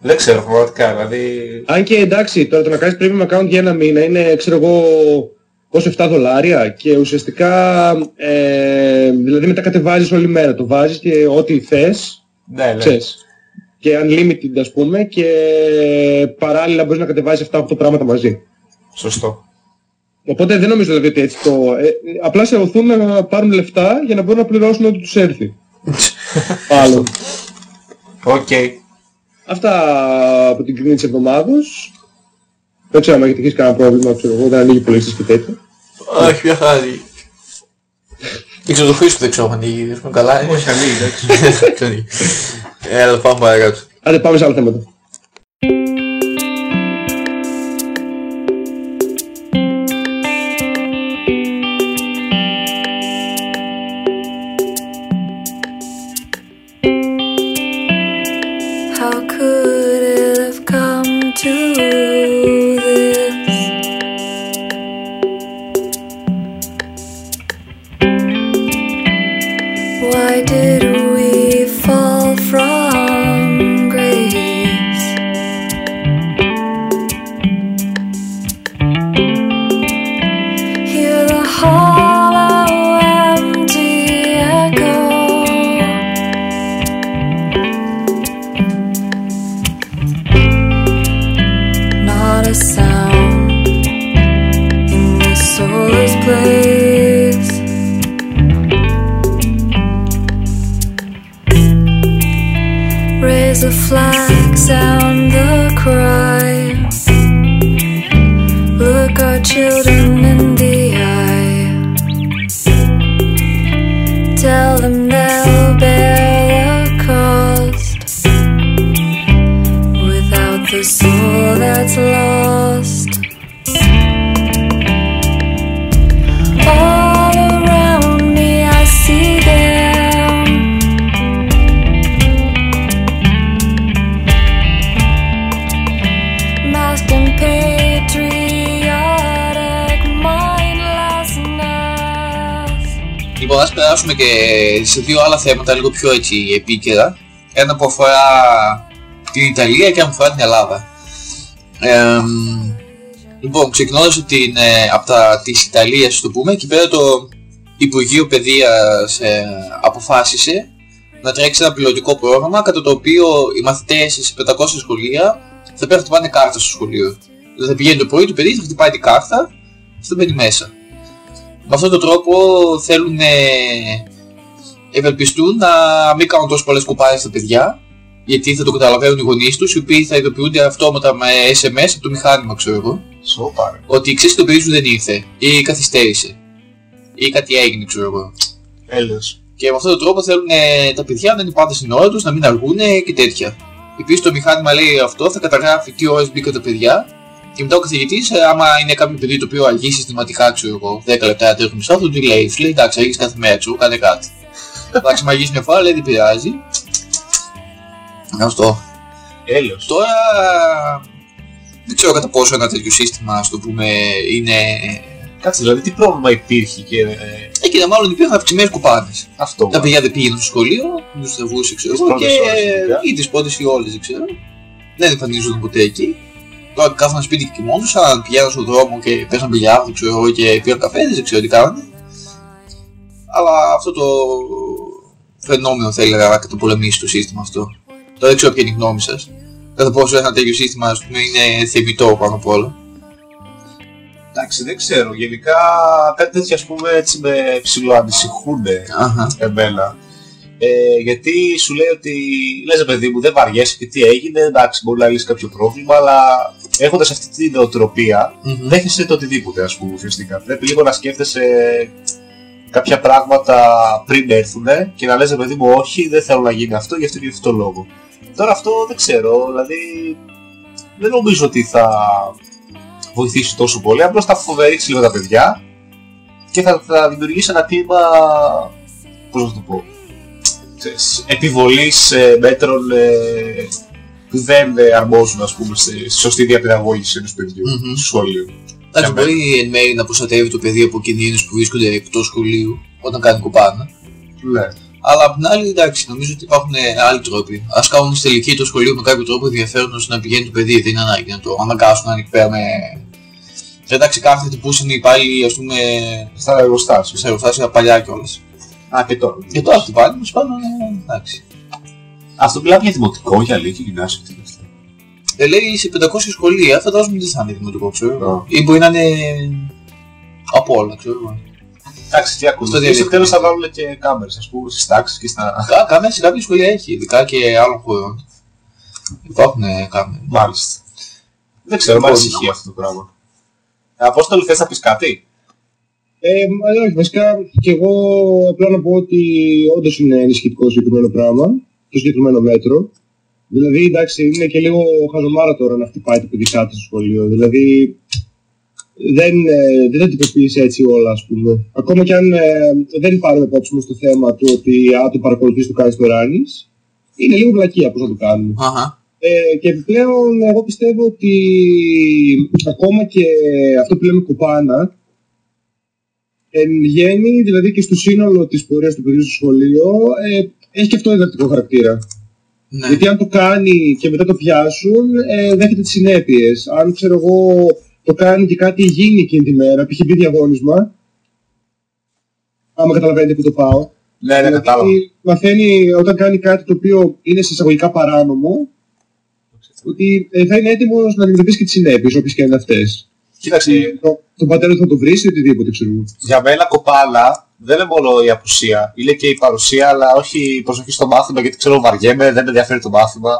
Δεν ξέρω πραγματικά, δηλαδή... Αν και εντάξει, τώρα το να κάνεις premium account για ένα μήνα είναι, ξέρω εγώ, πόσο 7 δολάρια και ουσιαστικά, ε, δηλαδή μετά κατεβάζεις όλη μέρα, το βάζεις και ό,τι θες, Ναι, ναι. ξέρεις. Και unlimited ας πούμε και παράλληλα μπορείς να κατεβάζεις 7-8 πράγματα μαζί. Σωστό. Οπότε δεν νομίζω δηλαδή ότι έτσι το... Ε, απλά σε ωθούν να πάρουν λεφτά για να μπορούν να πληρώσουν ό,τι τους έρθει. (laughs) Άλλο. Οκ. Αυτά από την κρήνη της εβδομάδος. Δεν ξέρω αν έχετε έχεις κανένα πρόβλημα, ξέρω εγώ, δεν ανοίγει υπολογιστής και τέτοια. Όχι, μια χαρά. Δεν ξέρω το Χρήστο δεν ξέρω αν ανοίγει, δεν πούμε καλά. ε. Όχι, ανοίγει, εντάξει. (laughs) Δεν ανοίγει. Έλα, πάμε παρακάτω. Άντε πάμε σε άλλα θέματα. Them they'll περάσουμε και σε δύο άλλα θέματα λίγο πιο έτσι επίκαιρα. Ένα που αφορά την Ιταλία και ένα που αφορά την Ελλάδα. Ε, λοιπόν, ξεκινώντας από, την, ε, από τα της Ιταλίας, το πούμε, εκεί πέρα το Υπουργείο Παιδείας ε, αποφάσισε να τρέξει ένα πιλωτικό πρόγραμμα κατά το οποίο οι μαθητές σε 500 σχολεία θα πρέπει να χτυπάνε κάρτα στο σχολείο. Δηλαδή θα πηγαίνει το πρωί το παιδί, θα χτυπάει την κάρτα, θα μπαίνει μέσα. Με αυτόν τον τρόπο θέλουν ευελπιστούν να μην κάνουν τόσο πολλές κουπάρες στα παιδιά Γιατί θα το καταλαβαίνουν οι γονείς τους, οι οποίοι θα ειδοποιούνται αυτόματα με SMS από το μηχάνημα, ξέρω εγώ. Σοπα ρε. Ότι ξέρεις το παιδί σου δεν ήρθε ή καθυστέρησε ή κάτι έγινε, ξέρω εγώ. Έλεος. Και με αυτόν τον τρόπο θέλουν ε, τα παιδιά να είναι πάντα στην ώρα τους, να μην αργούν και τέτοια. Επίσης το μηχάνημα λέει αυτό, θα καταγράφει τι ώρες μπήκαν τα παιδιά και μετά ο καθηγητής, ε, άμα είναι κάποιο παιδί το οποίο αργεί συστηματικά, ξέρω εγώ, 10 λεπτά, 3 μισά, θα του λέει, σου λέει εντάξει, αργείς κάθε μέρα, ξέρω, κάνε κάτι. Εντάξει, μ' αργείς μια φορά, λέει δεν πειράζει. Αυτό. Έλεος. Τώρα δεν ξέρω κατά πόσο ένα τέτοιο σύστημα, ας το πούμε, είναι... Κάτσε, δηλαδή τι πρόβλημα υπήρχε και... ε, Εκεί μάλλον υπήρχαν αυξημένες κουπάνες. αυτό. Τα παιδιά δεν πήγαιναν στο σχολείο, τους θεβούσε ξέρω Τις εγώ πρώτες και ώρες, παιδιά. ή τις πρώτες ή όλες δεν ξέρω. Δεν εμφανίζονταν ποτέ εκεί. Τώρα κάθονταν σπίτι και κοιμόντουσαν, πηγαίναν στον δρόμο και παίζαν μπιλιάρδο ξέρω εγώ και πήραν καφέ, δεν ξέρω τι κάνανε. Αλλά αυτό το φαινόμενο θα έλεγα να καταπολεμήσει το σύστημα αυτό. Τώρα δεν ξέρω ποια είναι η γνώμη σας. Κατά πόσο ένα τέτοιο σύστημα ας πούμε, είναι θεμητό πάνω απ' όλα. Εντάξει, δεν ξέρω. Γενικά κάτι τέτοιο ας πούμε έτσι με ψιλοανησυχούνε Αχα. εμένα. Ε, γιατί σου λέει ότι λες ρε παιδί μου δεν βαριέσαι και τι έγινε, εντάξει μπορεί να λύσει κάποιο πρόβλημα, αλλά έχοντας αυτή την νοοτροπία Μμμ. δέχεσαι το οτιδήποτε ας πούμε ουσιαστικά. Πρέπει λίγο να σκέφτεσαι κάποια πράγματα πριν έρθουνε και να λες ρε παιδί μου όχι δεν θέλω να γίνει αυτό γι' αυτό και γι' αυτό το λόγο. Τώρα αυτό δεν ξέρω, δηλαδή δεν νομίζω ότι θα βοηθήσει τόσο πολύ, απλώς θα φοβερίξει λίγο τα παιδιά και θα, θα δημιουργήσει ένα κλίμα, πώς να το πω, ξέρεις, επιβολής ε, μέτρων ε, που δεν ε, αρμόζουν ας πούμε στη, στη σωστή διαπαιδαγώγηση ενός παιδιού Μμμ. στο σχολείο. Εντάξει, Για μπορεί εν μέρει να προστατεύει το παιδί από κινδύνους που βρίσκονται εκτός σχολείου όταν κάνει κουπάνα. Ναι. Αλλά απ' την άλλη, εντάξει, νομίζω ότι υπάρχουν ε, άλλοι τρόποι. Α κάνουν στη τελική το σχολείο με κάποιο τρόπο ενδιαφέρον ώστε να πηγαίνει το παιδί. Δεν είναι ανάγκη να το αναγκάσουν να είναι εκεί πέρα με. Δεν τα ξεκάθαρη που είναι υπάλληλοι, ας πούμε, Στα εργοστάσια. στα εργοστάσια παλιά κιόλας. Α, και τώρα. Και τώρα τι πάλι, μας πάνε, ε, εντάξει. Αυτό μιλάμε για δημοτικό, για λύκειο, γυμνάσιο, τι είναι αυτό. Ε, λέει σε 500 σχολεία, φαντάζομαι δεν θα είναι δημοτικό, ξέρω. Α. Ή μπορεί να είναι από όλα, ξέρω. εγώ. Εντάξει, τι ακούς. Στο Στο διαδίκτυο. τέλος θα βάλουν και κάμερες, ας πούμε, στις τάξεις και στα... Κα- Κάμερα σε κάποια σχολεία έχει, ειδικά και άλλων χωρών. Υπάρχουν ε, κάμερες. Μάλιστα. Δεν ξέρω, μου ανησυχεί αυτό το πράγμα. Απόστολη, θες να πεις κάτι; Ε, μα όχι, βασικά και εγώ απλά να πω ότι όντως είναι ενισχυτικός το συγκεκριμένο πράγμα, το συγκεκριμένο μέτρο. Δηλαδή, εντάξει, είναι και λίγο χαζομάρα τώρα να χτυπάει το παιδί κάτι στο σχολείο. Δηλαδή, δεν, ε, δεν τα τυποποιείς έτσι όλα, ας πούμε. Ακόμα και αν ε, δεν πάρουμε υπόψη μας το θέμα του ότι αν το παρακολουθείς το κάνεις το ράνεις, είναι λίγο βλακεία πώς να το κάνουμε. Αχα. Ε, και επιπλέον εγώ πιστεύω ότι ακόμα και αυτό που λέμε κοπάνα εν γέννη, δηλαδή και στο σύνολο της πορείας του παιδιού στο σχολείο ε, έχει και αυτό διδακτικό χαρακτήρα. Ναι. Γιατί αν το κάνει και μετά το πιάσουν, ε, δέχεται τις συνέπειες. Αν ξέρω εγώ το κάνει και κάτι γίνει εκείνη τη μέρα, π.χ. μπει διαγώνισμα, άμα καταλαβαίνετε που το πάω, Ναι, ναι, Δηλαδή, κατάλαβα. μαθαίνει όταν κάνει κάτι το οποίο είναι σε εισαγωγικά παράνομο, ότι ε, θα είναι έτοιμος να αντιμετωπίσει και τις συνέπειες, όποιες και αν είναι αυτές. Κοίταξε, Το, τον πατέρα του θα το βρει ή οτιδήποτε, ξέρω εγώ. για μένα κοπάλα δεν είναι μόνο η απουσία. Είναι και η παρουσία, αλλά όχι η προσοχή στο μάθημα, γιατί ξέρω βαριέμαι, δεν με ενδιαφέρει το μάθημα.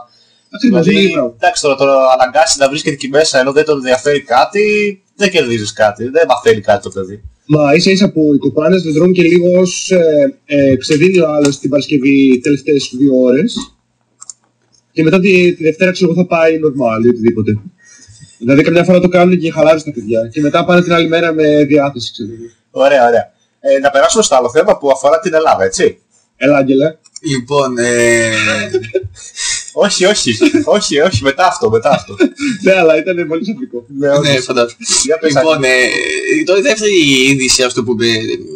Ακριβώς, είναι Δηλαδή, ίδιο πράγμα. εντάξει τώρα, τώρα αναγκάσει να βρίσκεται εκεί μέσα ενώ δεν τον ενδιαφέρει κάτι, δεν κερδίζεις κάτι, δεν μαθαίνει κάτι το παιδί. Μα ίσα ίσα που οι κοπάνες δεν δρούν και λίγο ως ε, ε, ξεδίνει ο άλλος την Παρασκευή τελευταίες δύο ώρες και μετά τη, τη Δευτέρα ξέρω εγώ θα πάει normal ή οτιδήποτε. Δηλαδή καμιά φορά το κάνουν και χαλάρουν στα παιδιά και μετά πάνε την άλλη μέρα με διάθεση, ξέρω εγώ. Ωραία, ωραία. Ε, να περάσουμε στο άλλο θέμα που αφορά την Ελλάδα, έτσι. Έλα, Άγγελε. Λοιπόν, ε, (laughs) όχι, όχι, όχι, όχι, μετά αυτό, μετά αυτό. (laughs) Ναι, αλλά ήταν πολύ σαφρικό. ναι, όχι. ναι, φαντάζομαι. Για πες, Λοιπόν, ε, τώρα η δεύτερη είδηση, ας το πούμε,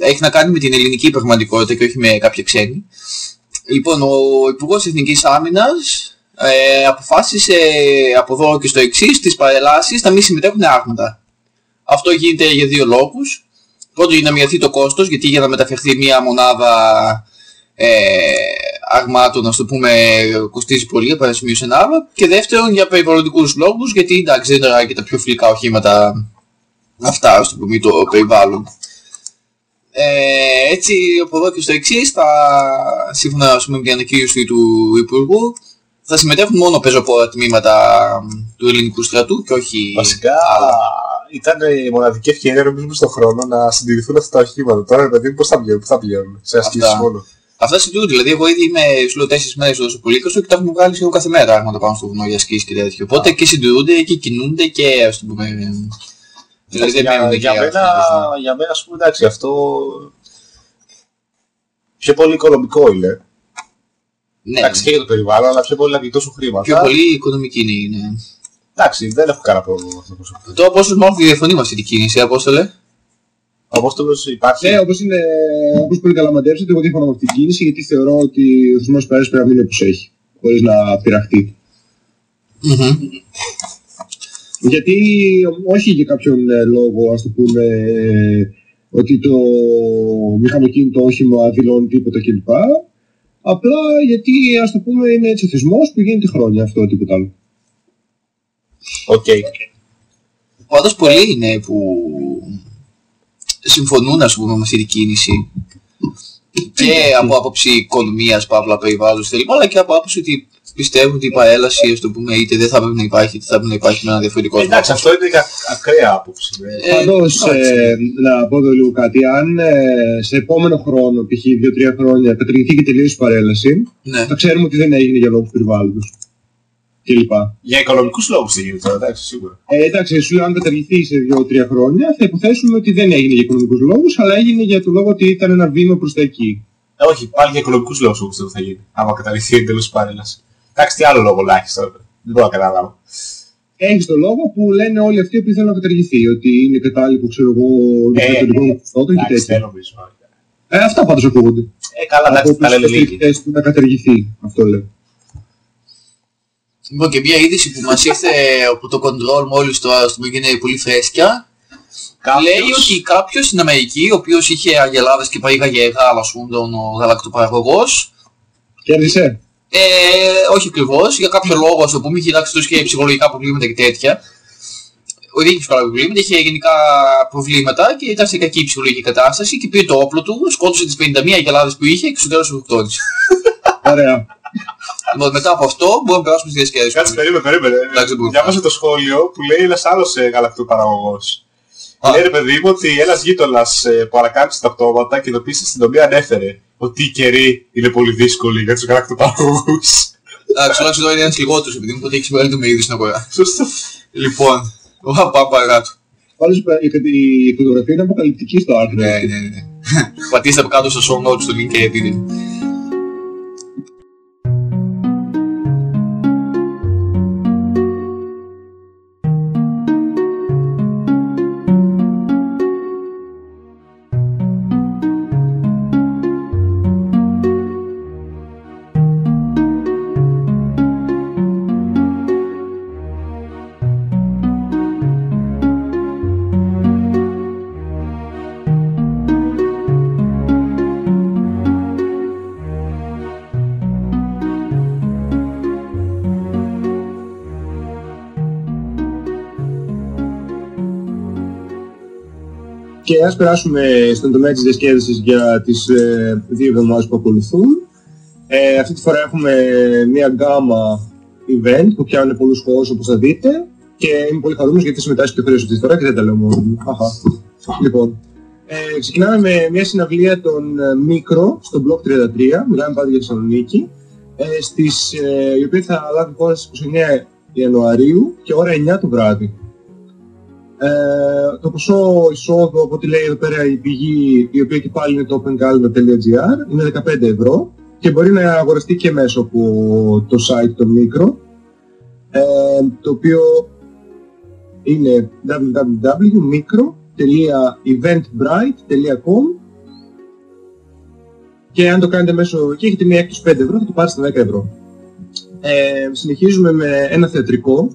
έχει να κάνει με την ελληνική πραγματικότητα και όχι με κάποια ξένη. Λοιπόν, ο Υπουργός Εθνικής Άμυνας ε, αποφάσισε από εδώ και στο εξής τις παρελάσεις να μην συμμετέχουν άρματα. Αυτό γίνεται για δύο λόγους. Πρώτον για να μειωθεί το κόστος, γιατί για να μεταφερθεί μια μονάδα ε, αρμάτων, να το πούμε, κοστίζει πολύ από ένα σημείο σε ένα άλλο. Και δεύτερον για περιβαλλοντικούς λόγους, γιατί εντάξει δεν είναι και τα πιο φιλικά οχήματα αυτά, ας το πούμε, το περιβάλλον. Ε, έτσι, από εδώ και στο εξής, θα, σύμφωνα ας πούμε, με την ανακοίνωση του Υπουργού, θα συμμετέχουν μόνο παίζω από τμήματα του ελληνικού στρατού και όχι... Βασικά ήταν η μοναδική ευκαιρία νομίζουμε στον χρόνο να συντηρηθούν αυτά τα οχήματα. Τώρα, ρε παιδί, πώς θα βγαίνουν, πού θα πηγαίνουν, σε ασκήσεις Αυτά. μόνο. Αυτά συντηρούν, δηλαδή εγώ ήδη είμαι σου λέω 4 μέρες εδώ στο Πολύκαστο και τα έχουμε βγάλει σχεδόν κάθε μέρα άγματα πάνω στο βουνό για σκίς και τέτοιο. Οπότε και συντηρούνται και κινούνται και ας το πούμε... Δηλαδή δεν για, μένουν για, εκεί μένα, αυτοί. για μένα, ας πούμε, εντάξει, αυτό πιο πολύ οικονομικό είναι. Ναι, Εντάξει, και για το περιβάλλον, αλλά πιο πολύ να γλιτώσουν χρήματα. πιο πολύ οικονομική είναι. ναι. Εντάξει, δεν έχω κανένα πρόβλημα με αυτό προσωπικά. Το Απόστολος μάλλον διαφωνεί με αυτή την κίνηση, Απόστολε; Ο Απόστολος υπάρχει. Ναι, όπως, είναι, όπως πολύ καλά μαντέψατε, εγώ διαφωνώ με αυτή την κίνηση γιατί θεωρώ ότι ο θεσμός παρέας πρέπει να μείνει όπως έχει, χωρίς να πειραχτεί. Μμμ. Γιατί όχι για κάποιον ε, λόγο, ας το πούμε, ε, ότι το μηχανοκίνητο όχημα δηλώνει τίποτα κλπ. Απλά γιατί, ας το πούμε, είναι έτσι ο θεσμός που γίνεται χρόνια αυτό, τίποτα άλλο. Οκ. Πάντως πολλοί είναι που συμφωνούν ας πούμε με αυτή την κίνηση και από άποψη οικονομίας, παύλα περιβάλλοντος θέλει, αλλά και από άποψη ότι πιστεύουν ότι η παρέλαση, ας το πούμε, είτε δεν θα πρέπει να υπάρχει, είτε θα πρέπει να υπάρχει με ένα διαφορετικό τρόπο. Εντάξει, αυτό είναι κα- ακραία άποψη. ναι. Ε, Πάντως, εντάξει. ε, να πω εδώ λίγο κάτι. Αν ε, σε επόμενο χρόνο, π.χ. 2-3 χρόνια, καταργηθεί και τελείως η παρέλαση, Ναι. θα ξέρουμε ότι δεν έγινε για λόγους περιβάλλοντος. Και λοιπά. Για οικονομικούς λόγους δεν γίνεται τώρα, εντάξει, σίγουρα. Ε, εντάξει, σου λέω αν καταργηθεί σε 2-3 χρόνια, θα υποθέσουμε ότι δεν έγινε για οικονομικούς λόγους, αλλά έγινε για το λόγο ότι ήταν ένα βήμα προς τα εκεί. Ε, όχι, πάλι για οικονομικούς λόγους όπως δεν θα γίνει. Άμα καταρριφθεί εντελώς η παρέλαση. Εντάξει, τι άλλο λόγο λάχει τώρα. Δεν μπορώ να καταλάβω. Έχεις το λόγο που λένε όλοι αυτοί που θέλουν να καταργηθεί. Ότι είναι κατάλοιπο, ξέρω εγώ, Ε, για τον δικό του και Εντάξει, δεν τέτοια. νομίζω. Ε, αυτά πάντως ακούγονται. Ε, καλά, εντάξει, Από τα τους λένε λίγοι. υποστηρικτές του να καταργηθεί. Αυτό λέω. Λοιπόν, και μια είδηση που μας ήρθε από το control μόλις το ας πούμε είναι πολύ φρέσκια. Κάποιος- Λέει ότι κάποιος στην Αμερική, ο οποίος είχε αγελάδες και παρήγαγε γάλα, ας πούμε, τον ο γαλακτοπαραγωγός, Κέρδισε. Ε, όχι ακριβώς, για κάποιο λόγο, ας το πούμε, είχε εντάξει τόσο και ψυχολογικά προβλήματα και τέτοια. Ο είχε ψυχολογικά προβλήματα, είχε γενικά προβλήματα και ήταν σε κακή ψυχολογική κατάσταση και πήρε το όπλο του, σκότωσε τις 51 αγελάδε που είχε και στο τέλος του χτώνησε. Ωραία. λοιπόν, μετά από αυτό μπορούμε να περάσουμε στη διασκέδαση. Κάτσε, περίμενε, περίμενε. Εντάξει, δεν μπορούμε. Διάβασα το σχόλιο που λέει ένας άλλος ε, γαλακτοπαραγωγός. Α. Λέει ρε παιδί μου ότι ένας γείτονας ε, που ανακάλυψε τα πτώματα και ειδοποίησε στην αστυνομία ανέφερε ότι οι καιροί είναι πολύ δύσκολοι για τους γαλακτοπαραγωγούς. Εντάξει, τουλάχιστον τώρα είναι ένας λιγότερος επειδή μου ότι έχεις μεγαλύτερο μερίδιο στην αγορά. Σωστό. λοιπόν, πάμε πάμε παρακάτω. Πάντως η, η φωτογραφία είναι αποκαλυπτική στο άρθρο. Ναι, ναι, ναι. Πατήστε από κάτω στο show notes το link και δείτε. Ας περάσουμε στον τομέα της διασκέδασης για τις ε, δύο εβδομάδες που ακολουθούν. Ε, αυτή τη φορά έχουμε μία γκάμα event που πιάνουν πολλούς χώρους όπως θα δείτε και είμαι πολύ χαρούμενος γιατί συμμετάσχει και ο Χρήστος αυτή τη φορά και δεν τα λέω μόνο μου. Αχα. Λοιπόν, ε, ξεκινάμε με μια συναυλία των ε, Μικρο στο Block 33, μιλάμε πάντα για Θεσσαλονίκη, ε, στις, ε, η οποία θα λάβει χώρα στις 29 Ιανουαρίου και ώρα 9 το βράδυ. Ε, το ποσό εισόδου, από ό,τι λέει εδώ πέρα η πηγή, η οποία και πάλι είναι το opengalva.gr, είναι 15 ευρώ και μπορεί να αγοραστεί και μέσω από το site των Μικρο, ε, το οποίο είναι www.micro.eventbrite.com και αν το κάνετε μέσω εκεί έχετε μια έκπτωση 5 ευρώ, θα το πάρετε στα 10 ευρώ. Ε, συνεχίζουμε με ένα θεατρικό,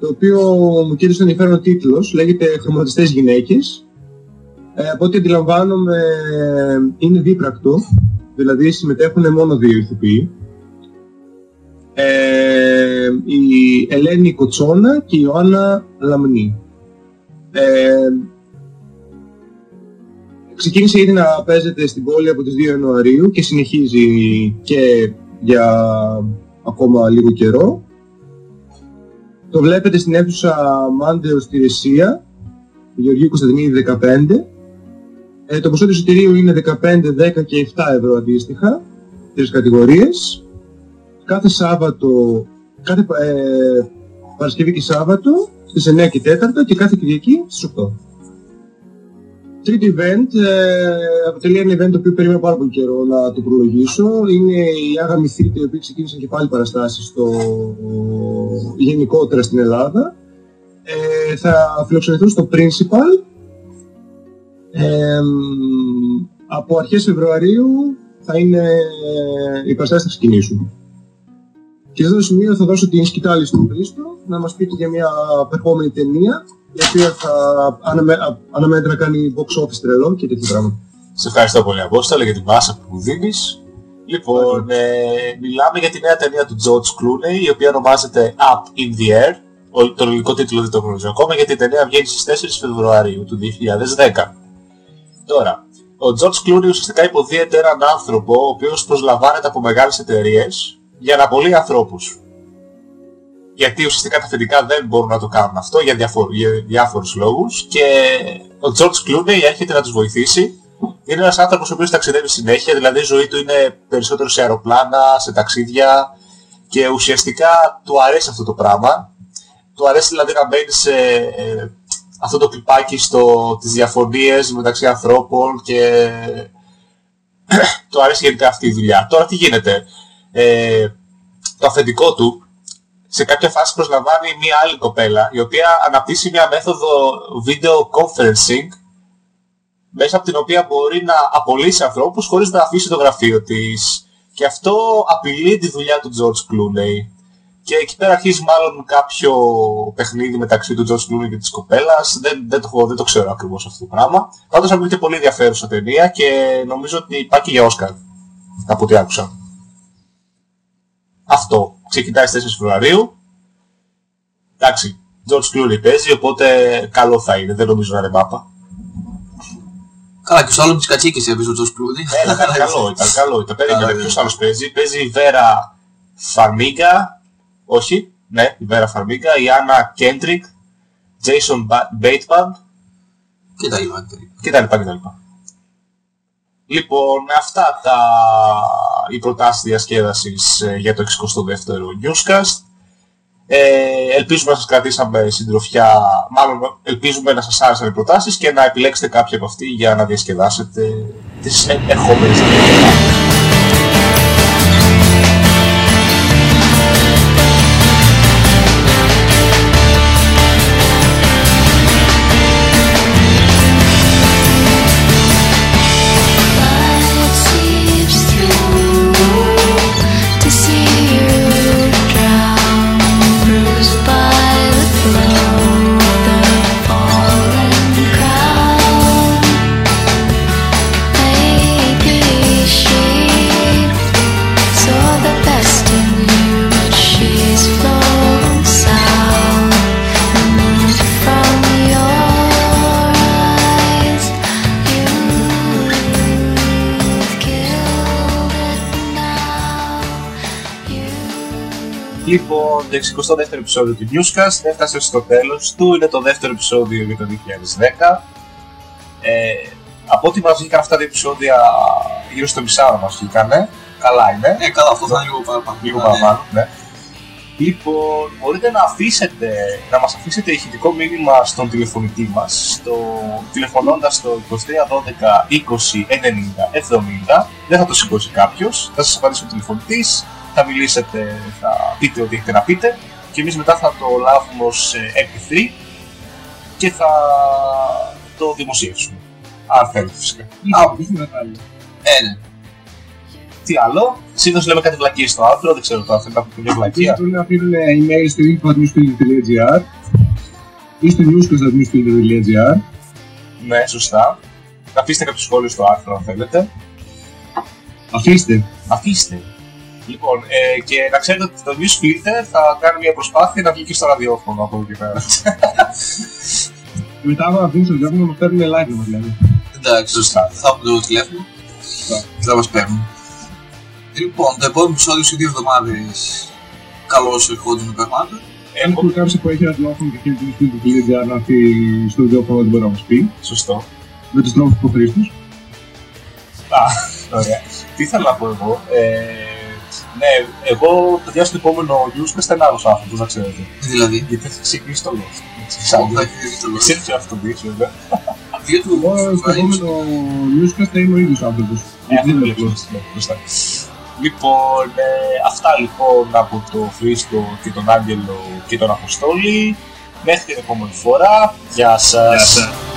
το οποίο μου κοίταξε ενδιαφέρον ο τίτλος, λέγεται «Χρωματιστές γυναίκες». Ε, από ό,τι αντιλαμβάνομαι είναι δίπρακτο, δηλαδή συμμετέχουν μόνο δύο ηθοποιοί. Ε, η Ελένη Κοτσόνα και η Ιωάννα Λαμνή. Ε, ξεκίνησε ήδη να παίζεται στην πόλη από τις 2 Ιανουαρίου και συνεχίζει και για ακόμα λίγο καιρό. Το βλέπετε στην αίθουσα Μάντεο στη Ρεσία, Γεωργίου Κωνσταντινίδη 15. Ε, το ποσό του εισιτηρίου είναι 15, 10 και 7 ευρώ αντίστοιχα, τρεις κατηγορίες. Κάθε Σάββατο, κάθε ε, Παρασκευή και Σάββατο στις 9 και 4 και κάθε Κυριακή στις 8. Τρίτο event ε, αποτελεί ένα event το οποίο περίμενα πάρα πολύ καιρό να το προλογίσω. Είναι η Άγαμη Θήτη, οι οποίοι ξεκίνησαν και πάλι παραστάσεις στο, γενικότερα στην Ελλάδα. Ε, θα φιλοξενηθούν στο Principal. Ε, από αρχές Φεβρουαρίου θα είναι ε, οι παραστάσεις θα ξεκινήσουν. Και σε αυτό το σημείο θα δώσω την σκητάλη στον Χρήστο να μας πείτε για μια επερχόμενη ταινία η οποία θα αναμε, αναμένεται να κάνει box office τρελό και τέτοια πράγματα. Σε ευχαριστώ πολύ Απόστολε για την πάσα που μου δίνεις. Λοιπόν, ε, μιλάμε για τη νέα ταινία του George Clooney, η οποία ονομάζεται Up in the Air. Ο, τον ελληνικό τίτλο δεν το γνωρίζω ακόμα, γιατί η ταινία βγαίνει στις 4 Φεβρουαρίου του 2010. Τώρα, ο George Clooney ουσιαστικά υποδίεται έναν άνθρωπο, ο οποίος προσλαμβάνεται από μεγάλες εταιρείες για να απολύει ανθρώπους. Γιατί ουσιαστικά τα αφεντικά δεν μπορούν να το κάνουν αυτό για, διαφορ, για διάφορους λόγους και ο George Clooney έρχεται να τους βοηθήσει. Είναι ένας άνθρωπος ο οποίος ταξιδεύει συνέχεια, δηλαδή η ζωή του είναι περισσότερο σε αεροπλάνα, σε ταξίδια και ουσιαστικά του αρέσει αυτό το πράγμα. Του αρέσει δηλαδή να μπαίνει σε ε, αυτό το κλιπάκι στο, τις διαφωνίες μεταξύ ανθρώπων και (clears throat) του αρέσει γενικά αυτή η δουλειά. Τώρα τι γίνεται. Ε, το αφεντικό του σε κάποια φάση προσλαμβάνει μια άλλη κοπέλα η οποία αναπτύσσει μια μέθοδο video conferencing μέσα από την οποία μπορεί να απολύσει ανθρώπους χωρίς να αφήσει το γραφείο της. Και αυτό απειλεί τη δουλειά του George Clooney. Και εκεί πέρα αρχίζει μάλλον κάποιο παιχνίδι μεταξύ του George Clooney και της κοπέλας. Δεν, δεν, το, δεν το ξέρω ακριβώς αυτό το πράγμα. Πάντως ακούγεται πολύ ενδιαφέρουσα ταινία και νομίζω ότι υπάρχει και για Oscar από ό,τι άκουσα. Αυτό ξεκινάει στις 4 Φεβρουαρίου. Εντάξει, George Clooney παίζει, οπότε καλό θα είναι, δεν νομίζω να είναι μάπα. Καλά, και στο άλλο με τις κατσίκες έπαιζε ο Τζος Κλούδη. Έλα, ήταν (laughs) καλό, ήταν καλό. Ήταν περίμενε, ποιος άλλος παίζει; Παίζει η Βέρα Φαρμίγκα, όχι, ναι, η Βέρα Φαρμίγκα, η Άννα Κέντρικ, Jason Bateman Και τα λοιπά. και τα λοιπά. και τα λοιπά και τα λοιπά. Λοιπόν, αυτά τα οι προτάσεις διασκέδασης ε, για το 62ο Newscast. Ε, ελπίζουμε να σας κρατήσαμε συντροφιά, μάλλον ελπίζουμε να σας άρεσαν οι προτάσεις και να επιλέξετε κάποια από αυτή για να διασκεδάσετε τις ε- ερχόμενες Λοιπόν, το 62ο επεισόδιο του Newscast έφτασε στο τέλος του, είναι το δεύτερο επεισόδιο για το 2010. Ε, από ό,τι μας βγήκαν αυτά τα επεισόδια, γύρω στο μισάωρο μας βγήκανε, καλά είναι. Ε, καλά, αυτό θα είναι λίγο παραπάνω. Λίγο Ναι. παραπάνω, ναι. Λοιπόν, μπορείτε να αφήσετε, να μας αφήσετε ηχητικό μήνυμα στον τηλεφωνητή μας, στο, τηλεφωνώντας στο 2312 20 90 70. Δεν θα το σηκώσει κάποιος, θα σας απαντήσει ο τηλεφωνητής, θα μιλήσετε, θα πείτε ό,τι έχετε να πείτε και εμείς μετά θα το λάβουμε ως ε, MP3 και θα το δημοσιεύσουμε. Αν θέλετε φυσικά. Α, Ε, ναι. Τι άλλο, συνήθως λέμε κάτι βλακίες στο outro, δεν ξέρω τώρα, θέλετε να πούμε μια βλακία. Μπορούν να αφήνουν email στο info.newsfilter.gr ή στο newscast.newsfilter.gr Ναι, σωστά. Αφήστε κάποιο σχόλιο στο άρθρο αν θέλετε. Αφήστε. Αφήστε. Λοιπόν, ε, και να ξέρετε ότι το News Filter θα κάνει μια προσπάθεια να βγει και στο ραδιόφωνο από εδώ και πέρα. Μετά άμα βγουν στο ραδιόφωνο να μας παίρνουν live να μας λένε. Εντάξει, σωστά. Θα έχουμε το τηλέφωνο και θα μας παίρνουν. Λοιπόν, το επόμενο επεισόδιο σε δύο εβδομάδες καλώς ερχόντων πραγμάτων. Έχουμε κάψει που έχει ένα τηλέφωνο και εκείνη την στιγμή του GDR να έρθει στο βιντεόφωνο δεν μπορεί να μας πει. Σωστό. Με τους τρόπους του Χρήστος. Α, ωραία. Τι ήθελα να πω εγώ. Ε, ναι, εγώ παιδιά στο επόμενο Newscast θα είναι άλλος άνθρωπος, να ξέρετε. Δηλαδή, Γιατί θα ξεκινήσει το Lost. Ω, θα έχει το Εσύ έτσι αυτό το δείξω, βέβαια. δύο του Εγώ στο επόμενο newscast θα είμαι ο ίδιος άνθρωπος. Γιατί δεν είναι απλό. Ναι, μπροστά. Λοιπόν, ε, αυτά λοιπόν από το Χρήστο και τον Άγγελο και τον Αποστόλη. Μέχρι την επόμενη φορά. Γεια σας. Γεια σας.